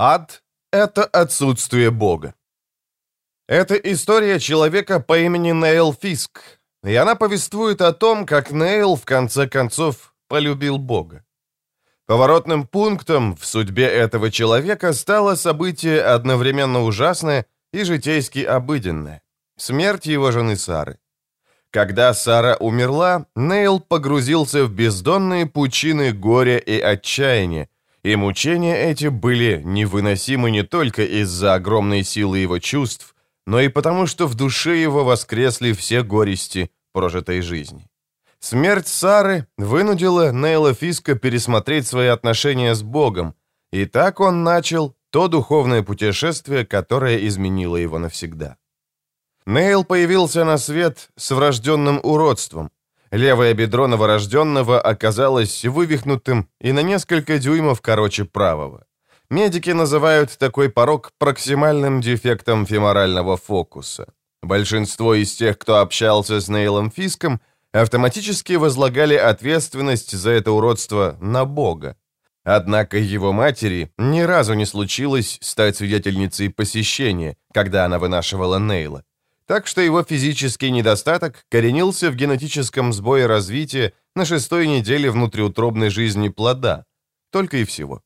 Ад — это отсутствие Бога. Это история человека по имени Нейл Фиск, и она повествует о том, как Нейл в конце концов полюбил Бога. Поворотным пунктом в судьбе этого человека стало событие одновременно ужасное и житейски обыденное — смерть его жены Сары. Когда Сара умерла, Нейл погрузился в бездонные пучины горя и отчаяния, и мучения эти были невыносимы не только из-за огромной силы его чувств, но и потому, что в душе его воскресли все горести прожитой жизни. Смерть Сары вынудила Нейла Фиска пересмотреть свои отношения с Богом, и так он начал то духовное путешествие, которое изменило его навсегда. Нейл появился на свет с врожденным уродством. Левое бедро новорожденного оказалось вывихнутым и на несколько дюймов короче правого. Медики называют такой порог проксимальным дефектом феморального фокуса. Большинство из тех, кто общался с Нейлом Фиском, автоматически возлагали ответственность за это уродство на Бога. Однако его матери ни разу не случилось стать свидетельницей посещения, когда она вынашивала Нейла. Так что его физический недостаток коренился в генетическом сбое развития на шестой неделе внутриутробной жизни плода. Только и всего.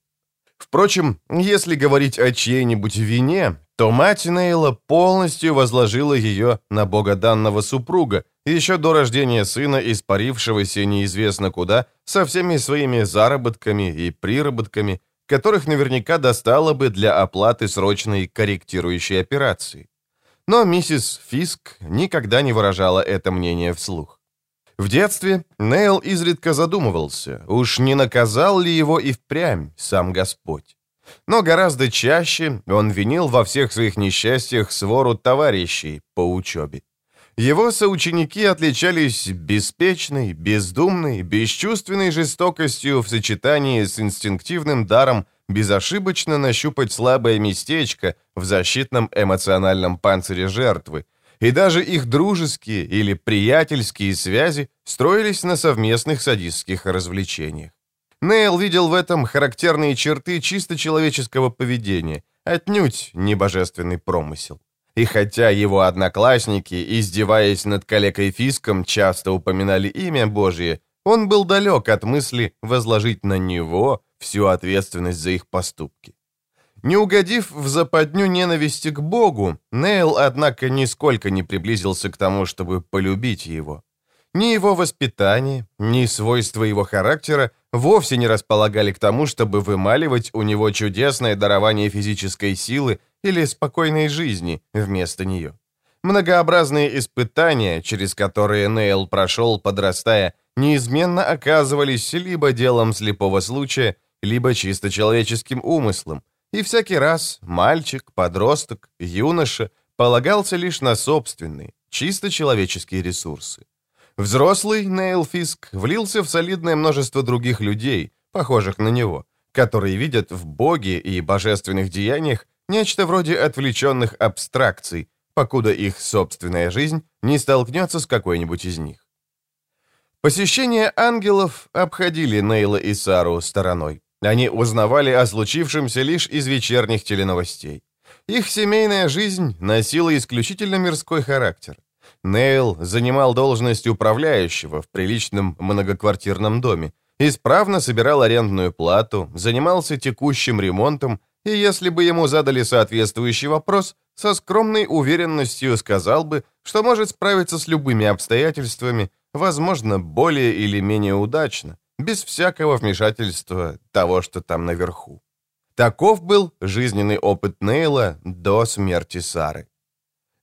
Впрочем, если говорить о чьей-нибудь вине, то мать Нейла полностью возложила ее на богоданного супруга, еще до рождения сына, испарившегося неизвестно куда, со всеми своими заработками и приработками, которых наверняка достало бы для оплаты срочной корректирующей операции. Но миссис Фиск никогда не выражала это мнение вслух. В детстве Нейл изредка задумывался, уж не наказал ли его и впрямь сам Господь. Но гораздо чаще он винил во всех своих несчастьях свору товарищей по учебе. Его соученики отличались беспечной, бездумной, бесчувственной жестокостью в сочетании с инстинктивным даром безошибочно нащупать слабое местечко в защитном эмоциональном панцире жертвы, и даже их дружеские или приятельские связи строились на совместных садистских развлечениях. Нейл видел в этом характерные черты чисто человеческого поведения, отнюдь не божественный промысел. И хотя его одноклассники, издеваясь над коллегой Фиском, часто упоминали имя Божье, он был далек от мысли возложить на него всю ответственность за их поступки. Не угодив в западню ненависти к Богу, Нейл, однако, нисколько не приблизился к тому, чтобы полюбить его. Ни его воспитание, ни свойства его характера вовсе не располагали к тому, чтобы вымаливать у него чудесное дарование физической силы или спокойной жизни вместо нее. Многообразные испытания, через которые Нейл прошел, подрастая, неизменно оказывались либо делом слепого случая, либо чисто человеческим умыслом, и всякий раз мальчик, подросток, юноша полагался лишь на собственные, чисто человеческие ресурсы. Взрослый Нейл Фиск влился в солидное множество других людей, похожих на него, которые видят в Боге и божественных деяниях нечто вроде отвлеченных абстракций, покуда их собственная жизнь не столкнется с какой-нибудь из них. Посещения ангелов обходили Нейла и Сару стороной. Они узнавали о случившемся лишь из вечерних теленовостей. Их семейная жизнь носила исключительно мирской характер. Нейл занимал должность управляющего в приличном многоквартирном доме, исправно собирал арендную плату, занимался текущим ремонтом, и если бы ему задали соответствующий вопрос, со скромной уверенностью сказал бы, что может справиться с любыми обстоятельствами, возможно, более или менее удачно, без всякого вмешательства того, что там наверху. Таков был жизненный опыт Нейла до смерти Сары.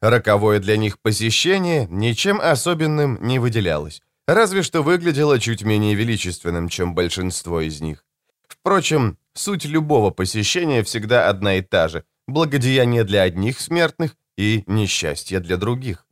Роковое для них посещение ничем особенным не выделялось, разве что выглядело чуть менее величественным, чем большинство из них. Впрочем, суть любого посещения всегда одна и та же – благодеяние для одних смертных и несчастье для других.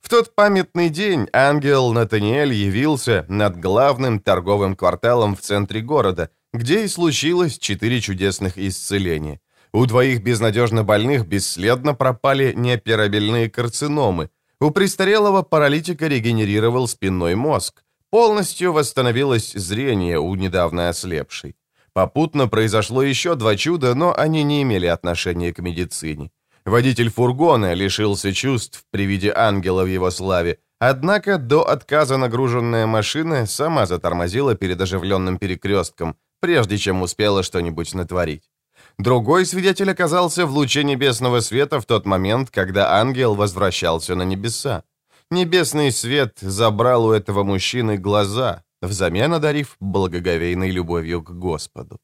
В тот памятный день ангел Натаниэль явился над главным торговым кварталом в центре города, где и случилось четыре чудесных исцеления. У двоих безнадежно больных бесследно пропали неоперабельные карциномы. У престарелого паралитика регенерировал спинной мозг. Полностью восстановилось зрение у недавно ослепшей. Попутно произошло еще два чуда, но они не имели отношения к медицине. Водитель фургона лишился чувств при виде ангела в его славе, однако до отказа нагруженная машина сама затормозила перед оживленным перекрестком, прежде чем успела что-нибудь натворить. Другой свидетель оказался в луче небесного света в тот момент, когда ангел возвращался на небеса. Небесный свет забрал у этого мужчины глаза, взамен одарив благоговейной любовью к Господу.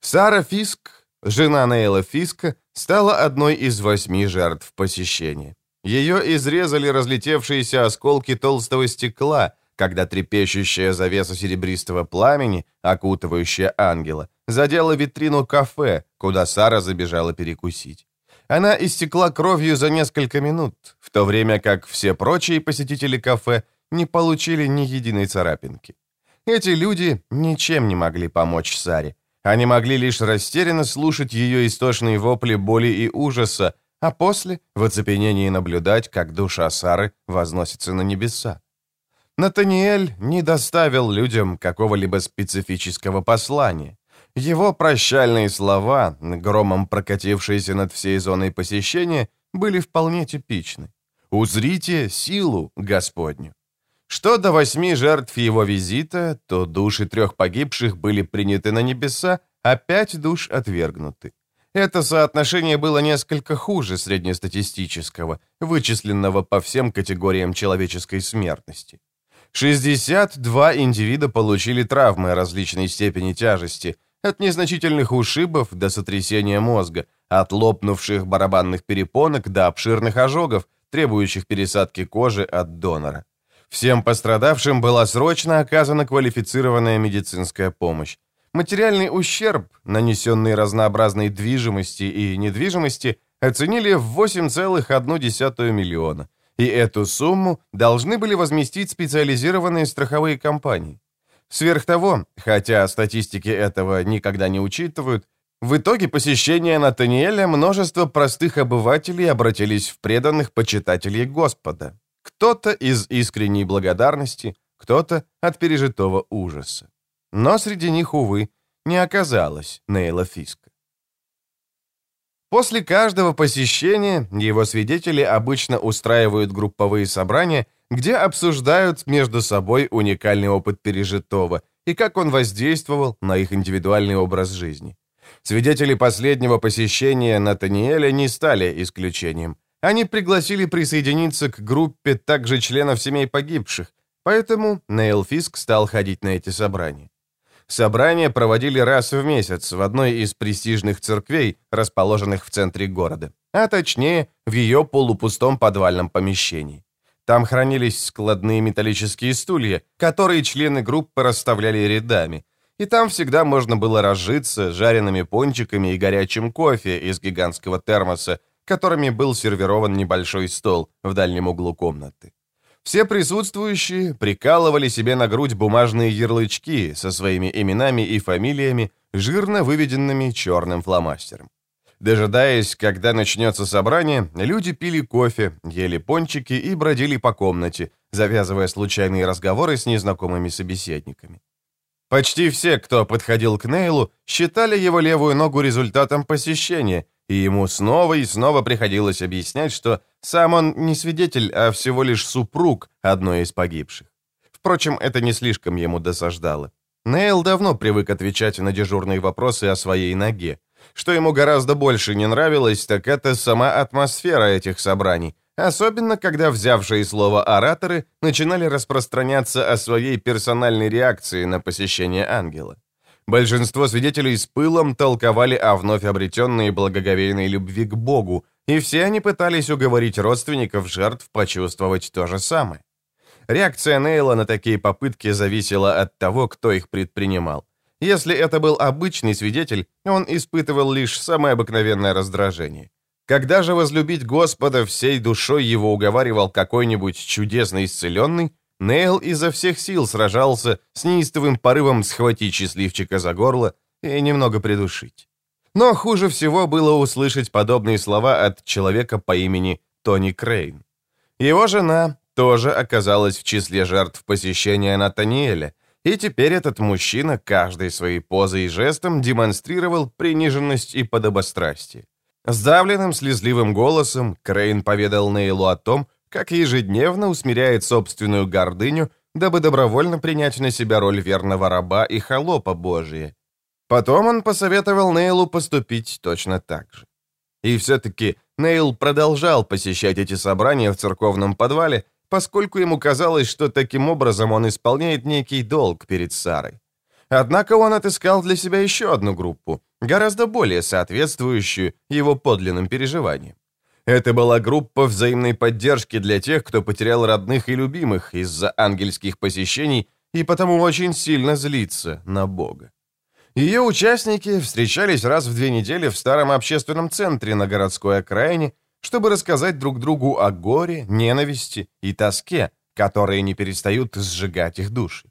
Сара Фиск, жена Нейла Фиска, стала одной из восьми жертв посещения. Ее изрезали разлетевшиеся осколки толстого стекла, когда трепещущая завеса серебристого пламени, окутывающая ангела, задела витрину кафе, куда Сара забежала перекусить. Она истекла кровью за несколько минут, в то время как все прочие посетители кафе не получили ни единой царапинки. Эти люди ничем не могли помочь Саре. Они могли лишь растерянно слушать ее истошные вопли боли и ужаса, а после в оцепенении наблюдать, как душа Сары возносится на небеса. Натаниэль не доставил людям какого-либо специфического послания. Его прощальные слова, громом прокатившиеся над всей зоной посещения, были вполне типичны. «Узрите силу Господню». Что до восьми жертв его визита, то души трех погибших были приняты на небеса, а пять душ отвергнуты. Это соотношение было несколько хуже среднестатистического, вычисленного по всем категориям человеческой смертности. 62 индивида получили травмы различной степени тяжести, от незначительных ушибов до сотрясения мозга, от лопнувших барабанных перепонок до обширных ожогов, требующих пересадки кожи от донора. Всем пострадавшим была срочно оказана квалифицированная медицинская помощь. Материальный ущерб, нанесенный разнообразной движимости и недвижимости, оценили в 8,1 миллиона. И эту сумму должны были возместить специализированные страховые компании. Сверх того, хотя статистики этого никогда не учитывают, в итоге посещения Натаниэля множество простых обывателей обратились в преданных почитателей Господа. Кто-то из искренней благодарности, кто-то от пережитого ужаса. Но среди них, увы, не оказалось Нейла Фиска. После каждого посещения его свидетели обычно устраивают групповые собрания, где обсуждают между собой уникальный опыт пережитого и как он воздействовал на их индивидуальный образ жизни. Свидетели последнего посещения Натаниэля не стали исключением. Они пригласили присоединиться к группе также членов семей погибших, поэтому Нейл Фиск стал ходить на эти собрания. Собрания проводили раз в месяц в одной из престижных церквей, расположенных в центре города, а точнее в ее полупустом подвальном помещении. Там хранились складные металлические стулья, которые члены группы расставляли рядами, и там всегда можно было разжиться жареными пончиками и горячим кофе из гигантского термоса, которыми был сервирован небольшой стол в дальнем углу комнаты. Все присутствующие прикалывали себе на грудь бумажные ярлычки со своими именами и фамилиями, жирно выведенными черным фломастером. Дожидаясь, когда начнется собрание, люди пили кофе, ели пончики и бродили по комнате, завязывая случайные разговоры с незнакомыми собеседниками. Почти все, кто подходил к Нейлу, считали его левую ногу результатом посещения – и ему снова и снова приходилось объяснять, что сам он не свидетель, а всего лишь супруг одной из погибших. Впрочем, это не слишком ему досаждало. Нейл давно привык отвечать на дежурные вопросы о своей ноге. Что ему гораздо больше не нравилось, так это сама атмосфера этих собраний, особенно когда взявшие слово ораторы начинали распространяться о своей персональной реакции на посещение ангела. Большинство свидетелей с пылом толковали о вновь обретенной благоговейной любви к Богу, и все они пытались уговорить родственников жертв почувствовать то же самое. Реакция Нейла на такие попытки зависела от того, кто их предпринимал. Если это был обычный свидетель, он испытывал лишь самое обыкновенное раздражение. Когда же возлюбить Господа всей душой его уговаривал какой-нибудь чудесный исцеленный, Нейл изо всех сил сражался с неистовым порывом схватить счастливчика за горло и немного придушить. Но хуже всего было услышать подобные слова от человека по имени Тони Крейн. Его жена тоже оказалась в числе жертв посещения Натаниэля, и теперь этот мужчина каждой своей позой и жестом демонстрировал приниженность и подобострастие. Сдавленным слезливым голосом Крейн поведал Нейлу о том, как ежедневно усмиряет собственную гордыню, дабы добровольно принять на себя роль верного раба и холопа Божия. Потом он посоветовал Нейлу поступить точно так же. И все-таки Нейл продолжал посещать эти собрания в церковном подвале, поскольку ему казалось, что таким образом он исполняет некий долг перед Сарой. Однако он отыскал для себя еще одну группу, гораздо более соответствующую его подлинным переживаниям. Это была группа взаимной поддержки для тех, кто потерял родных и любимых из-за ангельских посещений и потому очень сильно злится на Бога. Ее участники встречались раз в две недели в старом общественном центре на городской окраине, чтобы рассказать друг другу о горе, ненависти и тоске, которые не перестают сжигать их души.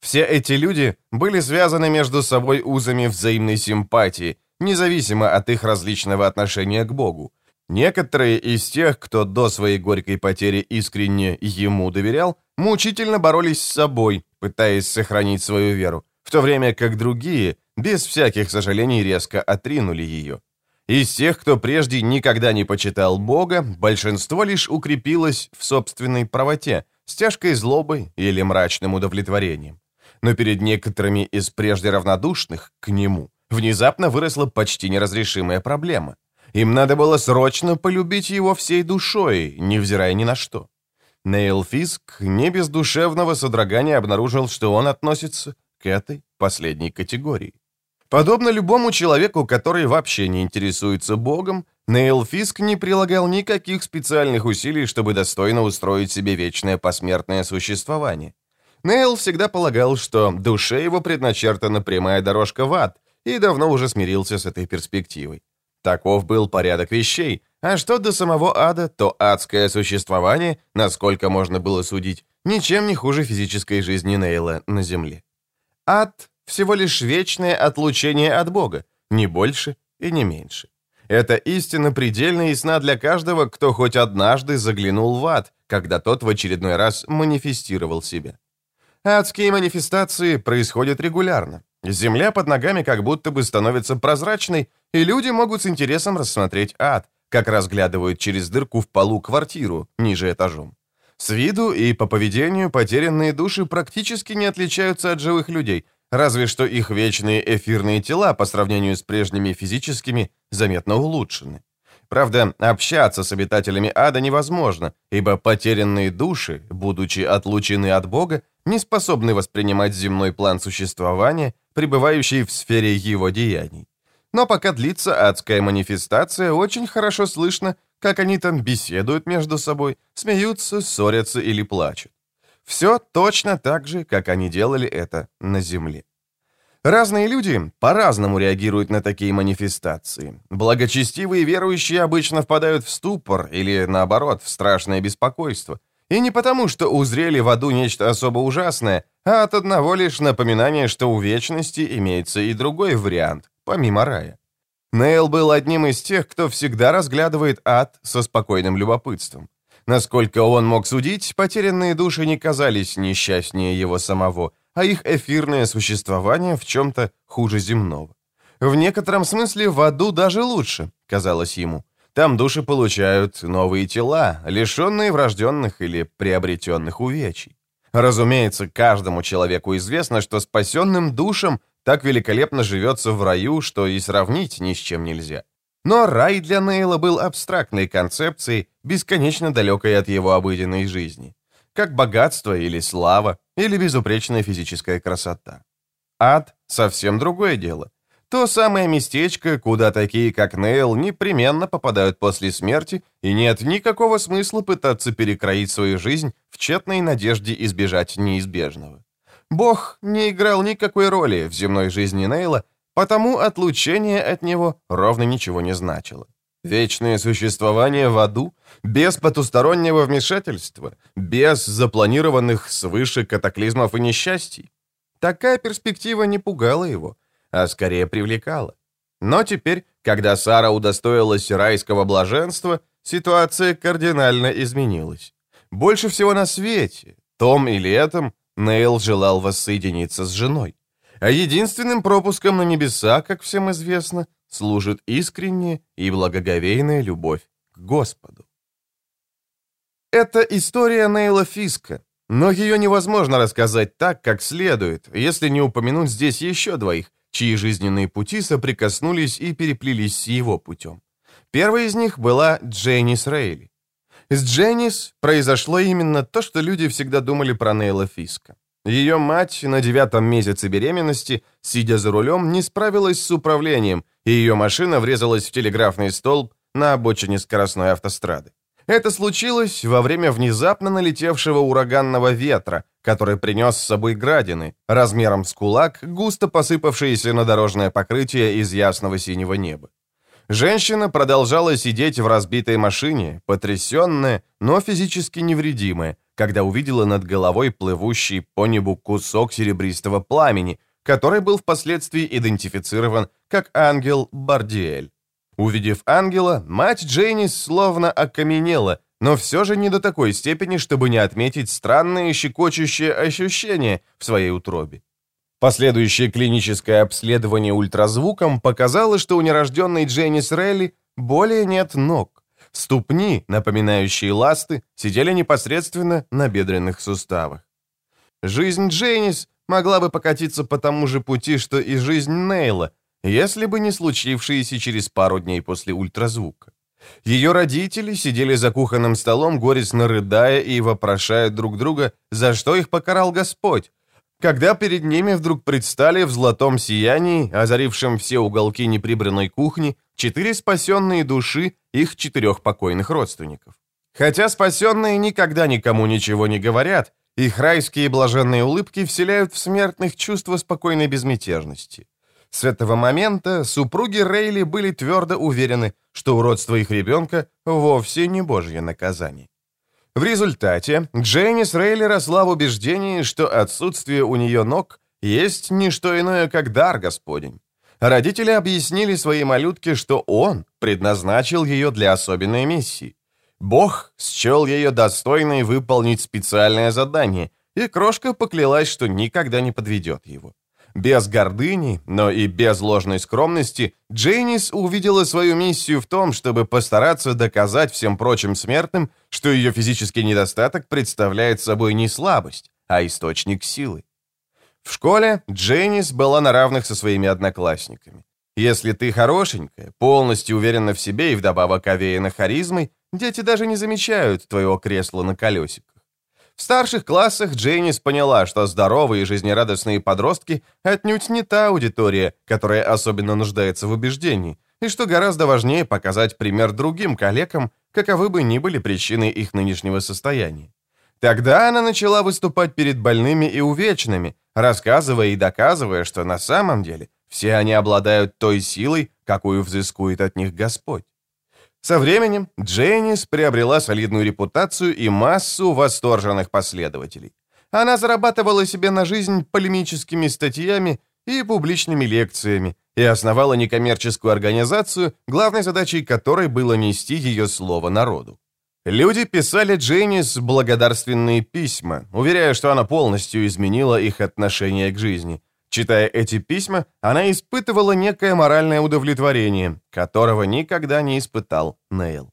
Все эти люди были связаны между собой узами взаимной симпатии, независимо от их различного отношения к Богу. Некоторые из тех, кто до своей горькой потери искренне ему доверял, мучительно боролись с собой, пытаясь сохранить свою веру, в то время как другие, без всяких сожалений, резко отринули ее. Из тех, кто прежде никогда не почитал Бога, большинство лишь укрепилось в собственной правоте, с тяжкой злобой или мрачным удовлетворением. Но перед некоторыми из прежде равнодушных к нему внезапно выросла почти неразрешимая проблема. Им надо было срочно полюбить его всей душой, невзирая ни на что. Нейл Фиск не без душевного содрогания обнаружил, что он относится к этой последней категории. Подобно любому человеку, который вообще не интересуется Богом, Нейл Фиск не прилагал никаких специальных усилий, чтобы достойно устроить себе вечное посмертное существование. Нейл всегда полагал, что душе его предначертана прямая дорожка в ад, и давно уже смирился с этой перспективой. Таков был порядок вещей, а что до самого ада, то адское существование, насколько можно было судить, ничем не хуже физической жизни Нейла на земле. Ад всего лишь вечное отлучение от Бога, не больше и не меньше. Эта истина предельно ясна для каждого, кто хоть однажды заглянул в ад, когда тот в очередной раз манифестировал себя. Адские манифестации происходят регулярно. Земля под ногами как будто бы становится прозрачной, и люди могут с интересом рассмотреть ад, как разглядывают через дырку в полу квартиру ниже этажом. С виду и по поведению потерянные души практически не отличаются от живых людей, разве что их вечные эфирные тела по сравнению с прежними физическими заметно улучшены. Правда, общаться с обитателями ада невозможно, ибо потерянные души, будучи отлучены от Бога, не способны воспринимать земной план существования, пребывающий в сфере его деяний. Но пока длится адская манифестация, очень хорошо слышно, как они там беседуют между собой, смеются, ссорятся или плачут. Все точно так же, как они делали это на Земле. Разные люди по-разному реагируют на такие манифестации. Благочестивые верующие обычно впадают в ступор или, наоборот, в страшное беспокойство. И не потому, что узрели в аду нечто особо ужасное, а от одного лишь напоминания, что у вечности имеется и другой вариант, помимо рая. Нейл был одним из тех, кто всегда разглядывает ад со спокойным любопытством. Насколько он мог судить, потерянные души не казались несчастнее его самого, а их эфирное существование в чем-то хуже земного. В некотором смысле в аду даже лучше, казалось ему. Там души получают новые тела, лишенные врожденных или приобретенных увечий. Разумеется, каждому человеку известно, что спасенным душам так великолепно живется в раю, что и сравнить ни с чем нельзя. Но рай для Нейла был абстрактной концепцией, бесконечно далекой от его обыденной жизни. Как богатство или слава, или безупречная физическая красота. Ад — совсем другое дело. То самое местечко, куда такие, как Нейл, непременно попадают после смерти, и нет никакого смысла пытаться перекроить свою жизнь в тщетной надежде избежать неизбежного. Бог не играл никакой роли в земной жизни Нейла, потому отлучение от него ровно ничего не значило. Вечное существование в аду, без потустороннего вмешательства, без запланированных свыше катаклизмов и несчастий. Такая перспектива не пугала его, а скорее привлекала. Но теперь, когда Сара удостоилась райского блаженства, ситуация кардинально изменилась. Больше всего на свете, том или этом, Нейл желал воссоединиться с женой. А единственным пропуском на небеса, как всем известно, служит искренняя и благоговейная любовь к Господу. Это история Нейла Фиска, но ее невозможно рассказать так, как следует, если не упомянуть здесь еще двоих, чьи жизненные пути соприкоснулись и переплелись с его путем. Первой из них была Дженнис Рейли. С Дженнис произошло именно то, что люди всегда думали про Нейла Фиска. Ее мать на девятом месяце беременности, сидя за рулем, не справилась с управлением, и ее машина врезалась в телеграфный столб на обочине скоростной автострады. Это случилось во время внезапно налетевшего ураганного ветра, который принес с собой градины, размером с кулак, густо посыпавшиеся на дорожное покрытие из ясного синего неба. Женщина продолжала сидеть в разбитой машине, потрясенная, но физически невредимая, когда увидела над головой плывущий по небу кусок серебристого пламени, который был впоследствии идентифицирован как ангел Бардиэль. Увидев ангела, мать Джейнис словно окаменела, но все же не до такой степени, чтобы не отметить странные щекочущие ощущения в своей утробе. Последующее клиническое обследование ультразвуком показало, что у нерожденной Дженнис Релли более нет ног. Ступни, напоминающие ласты, сидели непосредственно на бедренных суставах. Жизнь Дженнис могла бы покатиться по тому же пути, что и жизнь Нейла, если бы не случившиеся через пару дней после ультразвука. Ее родители сидели за кухонным столом, горестно рыдая и вопрошая друг друга, за что их покарал Господь, когда перед ними вдруг предстали в золотом сиянии, озарившем все уголки неприбранной кухни, четыре спасенные души их четырех покойных родственников. Хотя спасенные никогда никому ничего не говорят, их райские блаженные улыбки вселяют в смертных чувство спокойной безмятежности. С этого момента супруги Рейли были твердо уверены, что уродство их ребенка вовсе не божье наказание. В результате Дженнис Рейли росла в убеждении, что отсутствие у нее ног есть не что иное, как дар Господень. Родители объяснили своей малютке, что он предназначил ее для особенной миссии. Бог счел ее достойной выполнить специальное задание, и крошка поклялась, что никогда не подведет его. Без гордыни, но и без ложной скромности, Джейнис увидела свою миссию в том, чтобы постараться доказать всем прочим смертным, что ее физический недостаток представляет собой не слабость, а источник силы. В школе Джейнис была на равных со своими одноклассниками. Если ты хорошенькая, полностью уверена в себе и вдобавок овеяна харизмой, дети даже не замечают твоего кресла на колесиках. В старших классах Джейнис поняла, что здоровые и жизнерадостные подростки отнюдь не та аудитория, которая особенно нуждается в убеждении, и что гораздо важнее показать пример другим коллегам, каковы бы ни были причины их нынешнего состояния. Тогда она начала выступать перед больными и увечными, рассказывая и доказывая, что на самом деле все они обладают той силой, какую взыскует от них Господь. Со временем Дженнис приобрела солидную репутацию и массу восторженных последователей. Она зарабатывала себе на жизнь полемическими статьями и публичными лекциями и основала некоммерческую организацию, главной задачей которой было нести ее слово народу. Люди писали Дженнис благодарственные письма, уверяя, что она полностью изменила их отношение к жизни – Читая эти письма, она испытывала некое моральное удовлетворение, которого никогда не испытал Нейл.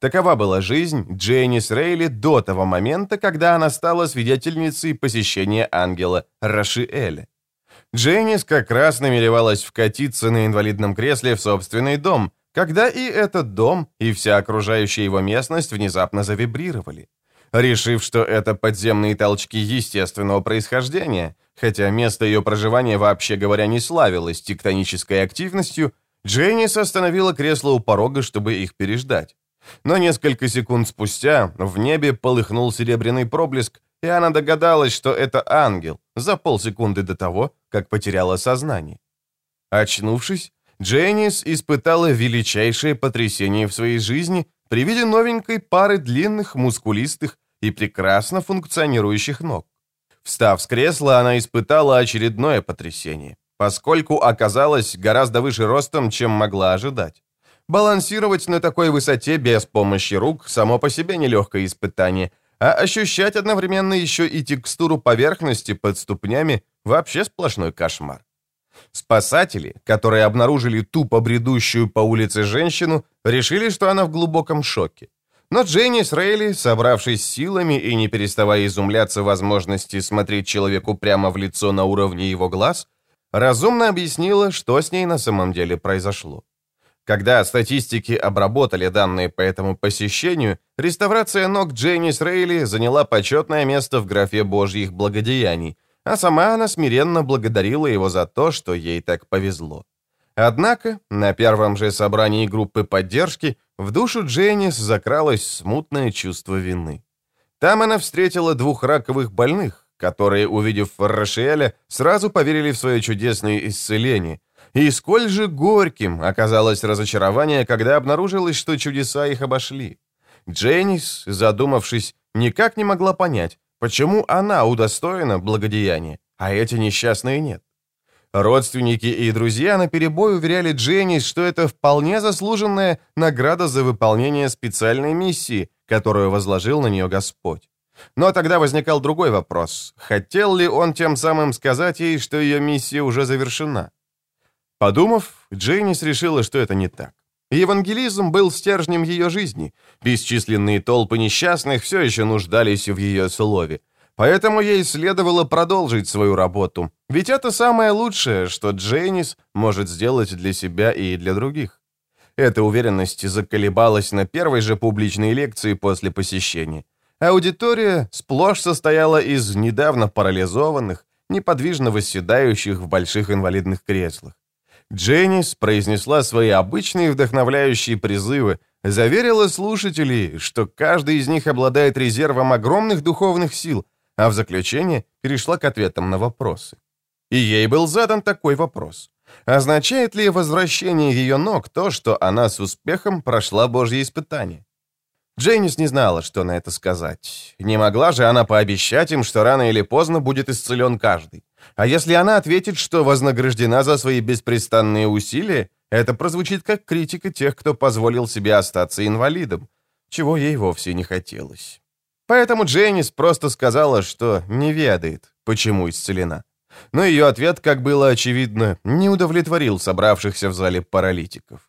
Такова была жизнь Джейнис Рейли до того момента, когда она стала свидетельницей посещения ангела Рашиэля. Джейнис как раз намеревалась вкатиться на инвалидном кресле в собственный дом, когда и этот дом, и вся окружающая его местность внезапно завибрировали. Решив, что это подземные толчки естественного происхождения, хотя место ее проживания, вообще говоря, не славилось тектонической активностью, Дженнис остановила кресло у порога, чтобы их переждать. Но несколько секунд спустя в небе полыхнул серебряный проблеск, и она догадалась, что это ангел, за полсекунды до того, как потеряла сознание. Очнувшись, Дженнис испытала величайшее потрясение в своей жизни при виде новенькой пары длинных, мускулистых и прекрасно функционирующих ног. Встав с кресла, она испытала очередное потрясение, поскольку оказалась гораздо выше ростом, чем могла ожидать. Балансировать на такой высоте без помощи рук само по себе нелегкое испытание, А ощущать одновременно еще и текстуру поверхности под ступнями – вообще сплошной кошмар. Спасатели, которые обнаружили тупо бредущую по улице женщину, решили, что она в глубоком шоке. Но Дженни с Рейли, собравшись силами и не переставая изумляться возможности смотреть человеку прямо в лицо на уровне его глаз, разумно объяснила, что с ней на самом деле произошло. Когда статистики обработали данные по этому посещению, реставрация ног Дженнис Рейли заняла почетное место в графе Божьих благодеяний, а сама она смиренно благодарила его за то, что ей так повезло. Однако на первом же собрании группы поддержки в душу Дженнис закралось смутное чувство вины. Там она встретила двух раковых больных, которые, увидев Рошеля, сразу поверили в свое чудесное исцеление – и сколь же горьким оказалось разочарование, когда обнаружилось, что чудеса их обошли. Дженнис, задумавшись, никак не могла понять, почему она удостоена благодеяния, а эти несчастные нет. Родственники и друзья наперебой уверяли Дженнис, что это вполне заслуженная награда за выполнение специальной миссии, которую возложил на нее Господь. Но тогда возникал другой вопрос. Хотел ли он тем самым сказать ей, что ее миссия уже завершена? Подумав, Джейнис решила, что это не так. Евангелизм был стержнем ее жизни. Бесчисленные толпы несчастных все еще нуждались в ее слове. Поэтому ей следовало продолжить свою работу. Ведь это самое лучшее, что Джейнис может сделать для себя и для других. Эта уверенность заколебалась на первой же публичной лекции после посещения. Аудитория сплошь состояла из недавно парализованных, неподвижно восседающих в больших инвалидных креслах. Дженнис произнесла свои обычные вдохновляющие призывы, заверила слушателей, что каждый из них обладает резервом огромных духовных сил, а в заключение перешла к ответам на вопросы. И ей был задан такой вопрос. Означает ли возвращение ее ног то, что она с успехом прошла Божье испытание? Дженнис не знала, что на это сказать. Не могла же она пообещать им, что рано или поздно будет исцелен каждый. А если она ответит, что вознаграждена за свои беспрестанные усилия, это прозвучит как критика тех, кто позволил себе остаться инвалидом, чего ей вовсе не хотелось. Поэтому Дженнис просто сказала, что не ведает, почему исцелена. Но ее ответ, как было очевидно, не удовлетворил собравшихся в зале паралитиков.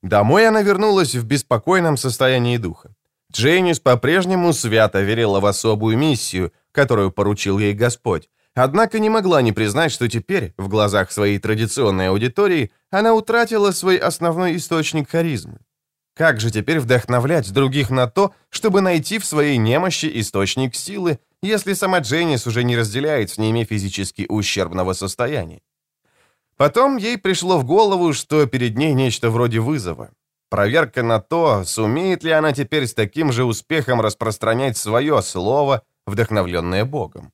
Домой она вернулась в беспокойном состоянии духа. Дженнис по-прежнему свято верила в особую миссию, которую поручил ей Господь, Однако не могла не признать, что теперь, в глазах своей традиционной аудитории, она утратила свой основной источник харизмы. Как же теперь вдохновлять других на то, чтобы найти в своей немощи источник силы, если сама Дженнис уже не разделяет с ними физически ущербного состояния? Потом ей пришло в голову, что перед ней нечто вроде вызова. Проверка на то, сумеет ли она теперь с таким же успехом распространять свое слово, вдохновленное Богом.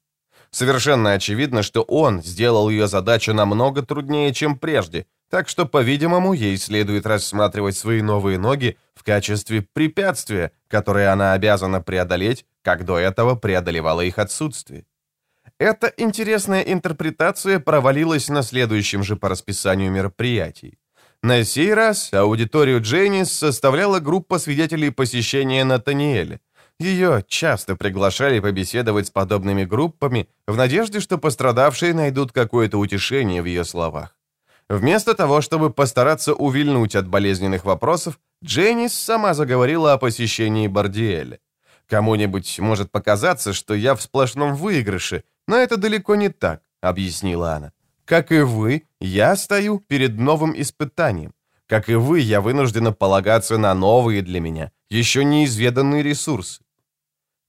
Совершенно очевидно, что он сделал ее задачу намного труднее, чем прежде, так что, по-видимому, ей следует рассматривать свои новые ноги в качестве препятствия, которое она обязана преодолеть, как до этого преодолевала их отсутствие. Эта интересная интерпретация провалилась на следующем же по расписанию мероприятий. На сей раз аудиторию Дженнис составляла группа свидетелей посещения Натаниэля. Ее часто приглашали побеседовать с подобными группами в надежде, что пострадавшие найдут какое-то утешение в ее словах. Вместо того, чтобы постараться увильнуть от болезненных вопросов, Дженнис сама заговорила о посещении Бардиэля. «Кому-нибудь может показаться, что я в сплошном выигрыше, но это далеко не так», — объяснила она. «Как и вы, я стою перед новым испытанием. Как и вы, я вынуждена полагаться на новые для меня, еще неизведанные ресурсы.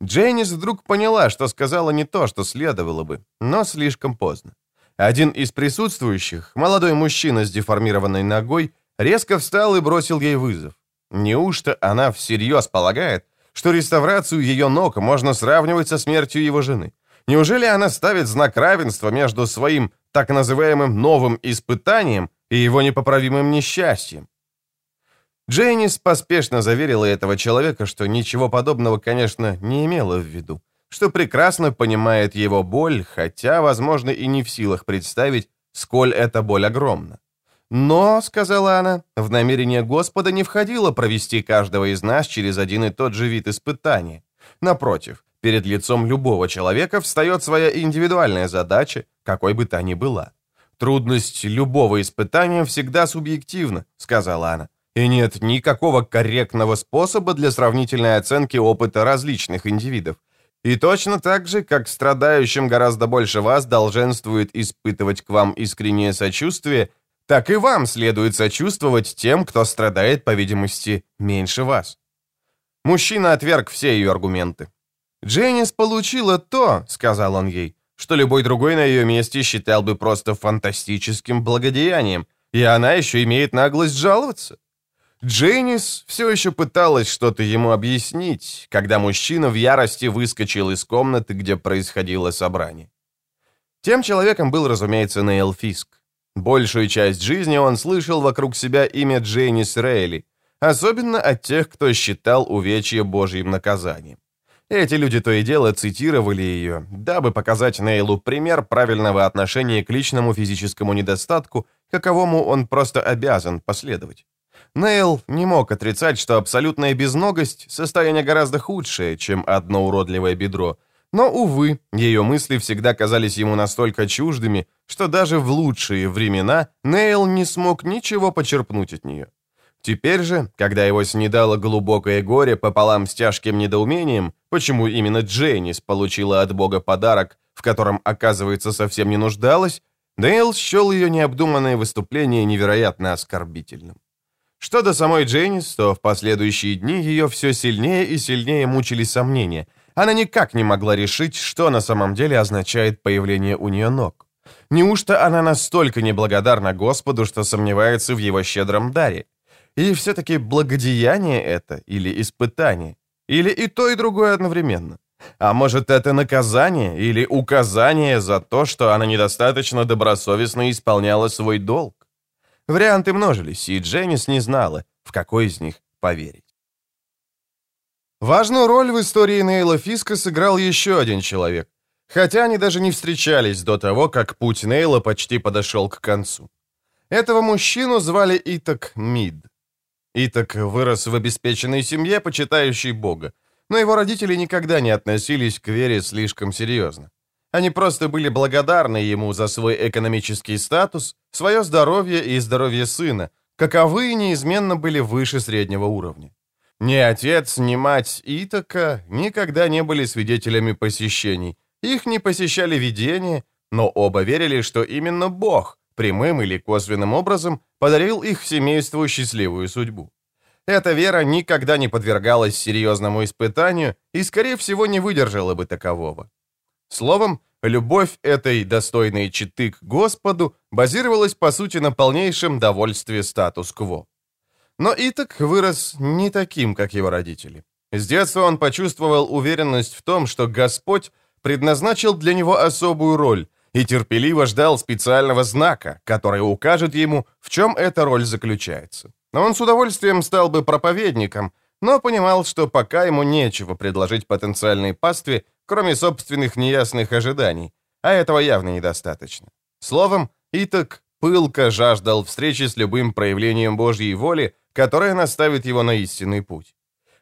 Джейнис вдруг поняла, что сказала не то, что следовало бы, но слишком поздно. Один из присутствующих, молодой мужчина с деформированной ногой, резко встал и бросил ей вызов. Неужто она всерьез полагает, что реставрацию ее ног можно сравнивать со смертью его жены? Неужели она ставит знак равенства между своим так называемым новым испытанием и его непоправимым несчастьем? Джейнис поспешно заверила этого человека, что ничего подобного, конечно, не имела в виду, что прекрасно понимает его боль, хотя, возможно, и не в силах представить, сколь эта боль огромна. Но, сказала она, в намерение Господа не входило провести каждого из нас через один и тот же вид испытания. Напротив, перед лицом любого человека встает своя индивидуальная задача, какой бы та ни была. «Трудность любого испытания всегда субъективна», — сказала она, «и нет никакого корректного способа для сравнительной оценки опыта различных индивидов. И точно так же, как страдающим гораздо больше вас долженствует испытывать к вам искреннее сочувствие, так и вам следует сочувствовать тем, кто страдает, по видимости, меньше вас. Мужчина отверг все ее аргументы. «Дженнис получила то», — сказал он ей, «что любой другой на ее месте считал бы просто фантастическим благодеянием, и она еще имеет наглость жаловаться». Дженнис все еще пыталась что-то ему объяснить, когда мужчина в ярости выскочил из комнаты, где происходило собрание. Тем человеком был, разумеется, Нейл Фиск. Большую часть жизни он слышал вокруг себя имя Дженнис Рейли, особенно от тех, кто считал увечье Божьим наказанием. Эти люди то и дело цитировали ее, дабы показать Нейлу пример правильного отношения к личному физическому недостатку, каковому он просто обязан последовать. Нейл не мог отрицать, что абсолютная безногость – состояние гораздо худшее, чем одно уродливое бедро, но, увы, ее мысли всегда казались ему настолько чуждыми, что даже в лучшие времена Нейл не смог ничего почерпнуть от нее. Теперь же, когда его снедало глубокое горе пополам с тяжким недоумением, почему именно Дженнис получила от Бога подарок, в котором, оказывается, совсем не нуждалась, Нейл счел ее необдуманное выступление невероятно оскорбительным. Что до самой Дженнис, то в последующие дни ее все сильнее и сильнее мучили сомнения. Она никак не могла решить, что на самом деле означает появление у нее ног. Неужто она настолько неблагодарна Господу, что сомневается в его щедром даре? И все-таки благодеяние это или испытание? Или и то, и другое одновременно? А может, это наказание или указание за то, что она недостаточно добросовестно исполняла свой долг? Варианты множились, и Дженнис не знала, в какой из них поверить. Важную роль в истории Нейла Фиска сыграл еще один человек, хотя они даже не встречались до того, как путь Нейла почти подошел к концу. Этого мужчину звали Итак Мид. Итак вырос в обеспеченной семье, почитающей Бога, но его родители никогда не относились к вере слишком серьезно. Они просто были благодарны ему за свой экономический статус, свое здоровье и здоровье сына, каковы неизменно были выше среднего уровня. Ни отец, ни мать Итака никогда не были свидетелями посещений. Их не посещали видения, но оба верили, что именно Бог, прямым или косвенным образом, подарил их семейству счастливую судьбу. Эта вера никогда не подвергалась серьезному испытанию и, скорее всего, не выдержала бы такового. Словом, любовь этой достойной читы к Господу базировалась, по сути, на полнейшем довольстве статус-кво. Но Итак вырос не таким, как его родители. С детства он почувствовал уверенность в том, что Господь предназначил для него особую роль и терпеливо ждал специального знака, который укажет ему, в чем эта роль заключается. Он с удовольствием стал бы проповедником, но понимал, что пока ему нечего предложить потенциальной пастве, кроме собственных неясных ожиданий, а этого явно недостаточно. Словом, Итак пылко жаждал встречи с любым проявлением Божьей воли, которое наставит его на истинный путь.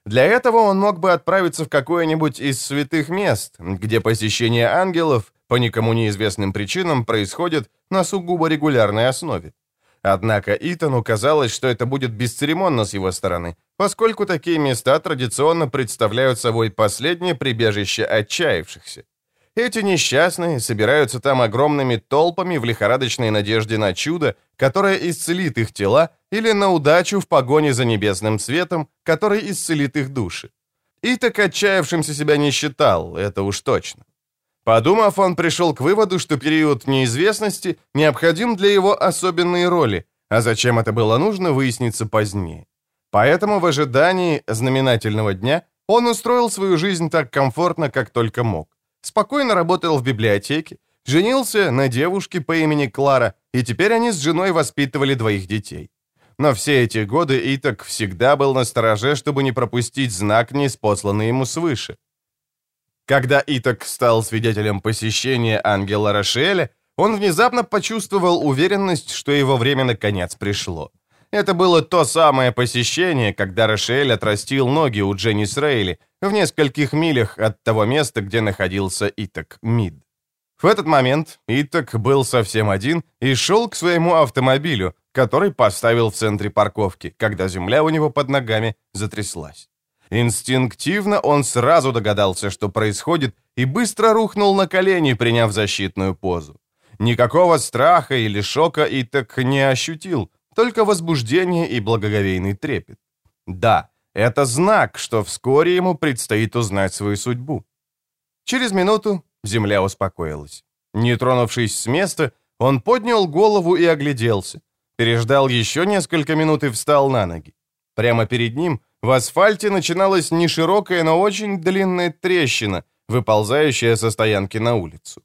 Для этого он мог бы отправиться в какое-нибудь из святых мест, где посещение ангелов по никому неизвестным причинам происходит на сугубо регулярной основе. Однако Итану казалось, что это будет бесцеремонно с его стороны, поскольку такие места традиционно представляют собой последнее прибежище отчаявшихся. Эти несчастные собираются там огромными толпами в лихорадочной надежде на чудо, которое исцелит их тела, или на удачу в погоне за небесным светом, который исцелит их души. И так отчаявшимся себя не считал, это уж точно. Подумав, он пришел к выводу, что период неизвестности необходим для его особенной роли, а зачем это было нужно, выяснится позднее. Поэтому в ожидании знаменательного дня он устроил свою жизнь так комфортно, как только мог. Спокойно работал в библиотеке, женился на девушке по имени Клара, и теперь они с женой воспитывали двоих детей. Но все эти годы Итак всегда был на стороже, чтобы не пропустить знак, неспосланный ему свыше. Когда Итак стал свидетелем посещения ангела Рошеля, он внезапно почувствовал уверенность, что его время наконец пришло. Это было то самое посещение, когда Рошель отрастил ноги у Дженнис Рейли в нескольких милях от того места, где находился Итак Мид. В этот момент Итак был совсем один и шел к своему автомобилю, который поставил в центре парковки, когда земля у него под ногами затряслась. Инстинктивно он сразу догадался, что происходит, и быстро рухнул на колени, приняв защитную позу. Никакого страха или шока Итак не ощутил, только возбуждение и благоговейный трепет. Да, это знак, что вскоре ему предстоит узнать свою судьбу. Через минуту земля успокоилась. Не тронувшись с места, он поднял голову и огляделся. Переждал еще несколько минут и встал на ноги. Прямо перед ним в асфальте начиналась не широкая, но очень длинная трещина, выползающая со стоянки на улицу.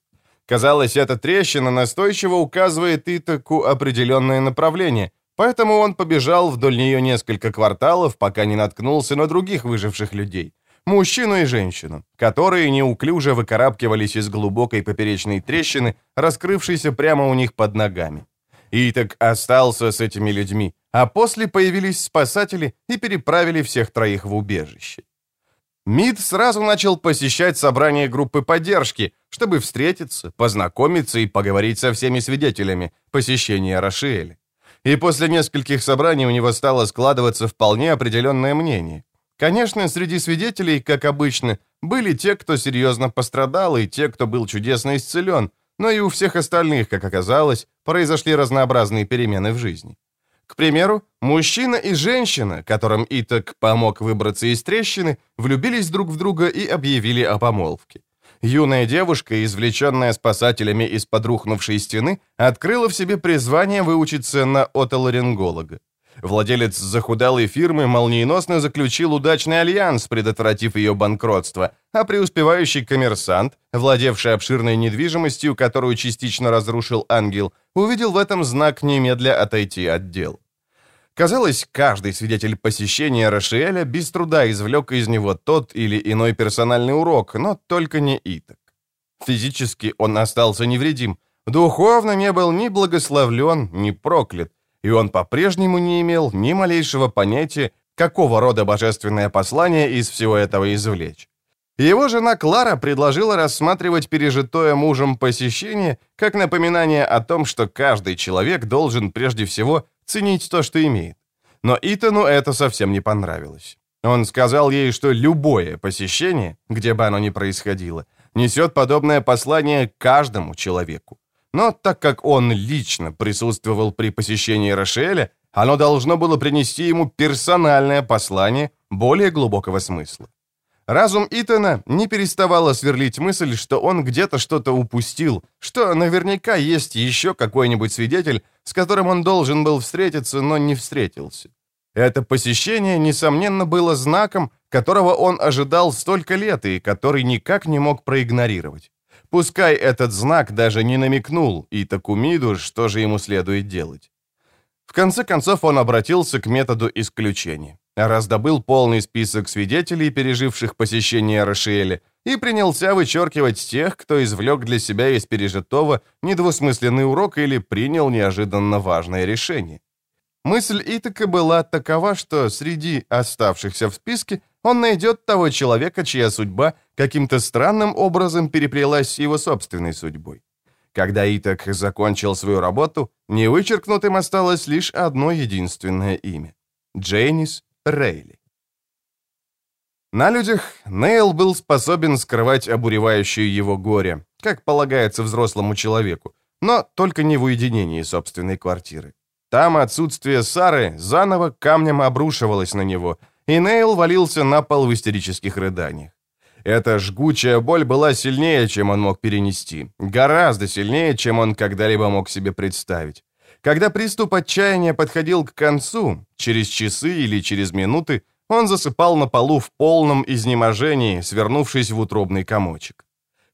Казалось, эта трещина настойчиво указывает Итаку определенное направление, поэтому он побежал вдоль нее несколько кварталов, пока не наткнулся на других выживших людей, мужчину и женщину, которые неуклюже выкарабкивались из глубокой поперечной трещины, раскрывшейся прямо у них под ногами. Итак остался с этими людьми, а после появились спасатели и переправили всех троих в убежище. МИД сразу начал посещать собрания группы поддержки, чтобы встретиться, познакомиться и поговорить со всеми свидетелями посещения Рошиэля. И после нескольких собраний у него стало складываться вполне определенное мнение. Конечно, среди свидетелей, как обычно, были те, кто серьезно пострадал, и те, кто был чудесно исцелен, но и у всех остальных, как оказалось, произошли разнообразные перемены в жизни. К примеру, мужчина и женщина, которым Итак помог выбраться из трещины, влюбились друг в друга и объявили о помолвке. Юная девушка, извлеченная спасателями из подрухнувшей стены, открыла в себе призвание выучиться на отоларинголога. Владелец захудалой фирмы молниеносно заключил удачный альянс, предотвратив ее банкротство, а преуспевающий коммерсант, владевший обширной недвижимостью, которую частично разрушил ангел, увидел в этом знак немедля отойти от дел. Казалось, каждый свидетель посещения Рошиэля без труда извлек из него тот или иной персональный урок, но только не Итак. Физически он остался невредим, духовно не был ни благословлен, ни проклят, и он по-прежнему не имел ни малейшего понятия, какого рода божественное послание из всего этого извлечь. Его жена Клара предложила рассматривать пережитое мужем посещение как напоминание о том, что каждый человек должен прежде всего ценить то, что имеет. Но Итану это совсем не понравилось. Он сказал ей, что любое посещение, где бы оно ни происходило, несет подобное послание каждому человеку. Но так как он лично присутствовал при посещении Рошеля, оно должно было принести ему персональное послание более глубокого смысла. Разум Итана не переставала сверлить мысль, что он где-то что-то упустил, что наверняка есть еще какой-нибудь свидетель, с которым он должен был встретиться, но не встретился. Это посещение, несомненно, было знаком, которого он ожидал столько лет и который никак не мог проигнорировать. Пускай этот знак даже не намекнул и Такумиду, что же ему следует делать. В конце концов он обратился к методу исключения, раздобыл полный список свидетелей, переживших посещение Рошиэля, и принялся вычеркивать тех, кто извлек для себя из пережитого недвусмысленный урок или принял неожиданно важное решение. Мысль Итака была такова, что среди оставшихся в списке он найдет того человека, чья судьба каким-то странным образом переплелась с его собственной судьбой. Когда Итак закончил свою работу, невычеркнутым осталось лишь одно единственное имя — Джейнис Рейли. На людях Нейл был способен скрывать обуревающее его горе, как полагается взрослому человеку, но только не в уединении собственной квартиры. Там отсутствие Сары заново камнем обрушивалось на него, и Нейл валился на пол в истерических рыданиях. Эта жгучая боль была сильнее, чем он мог перенести. Гораздо сильнее, чем он когда-либо мог себе представить. Когда приступ отчаяния подходил к концу, через часы или через минуты, он засыпал на полу в полном изнеможении, свернувшись в утробный комочек.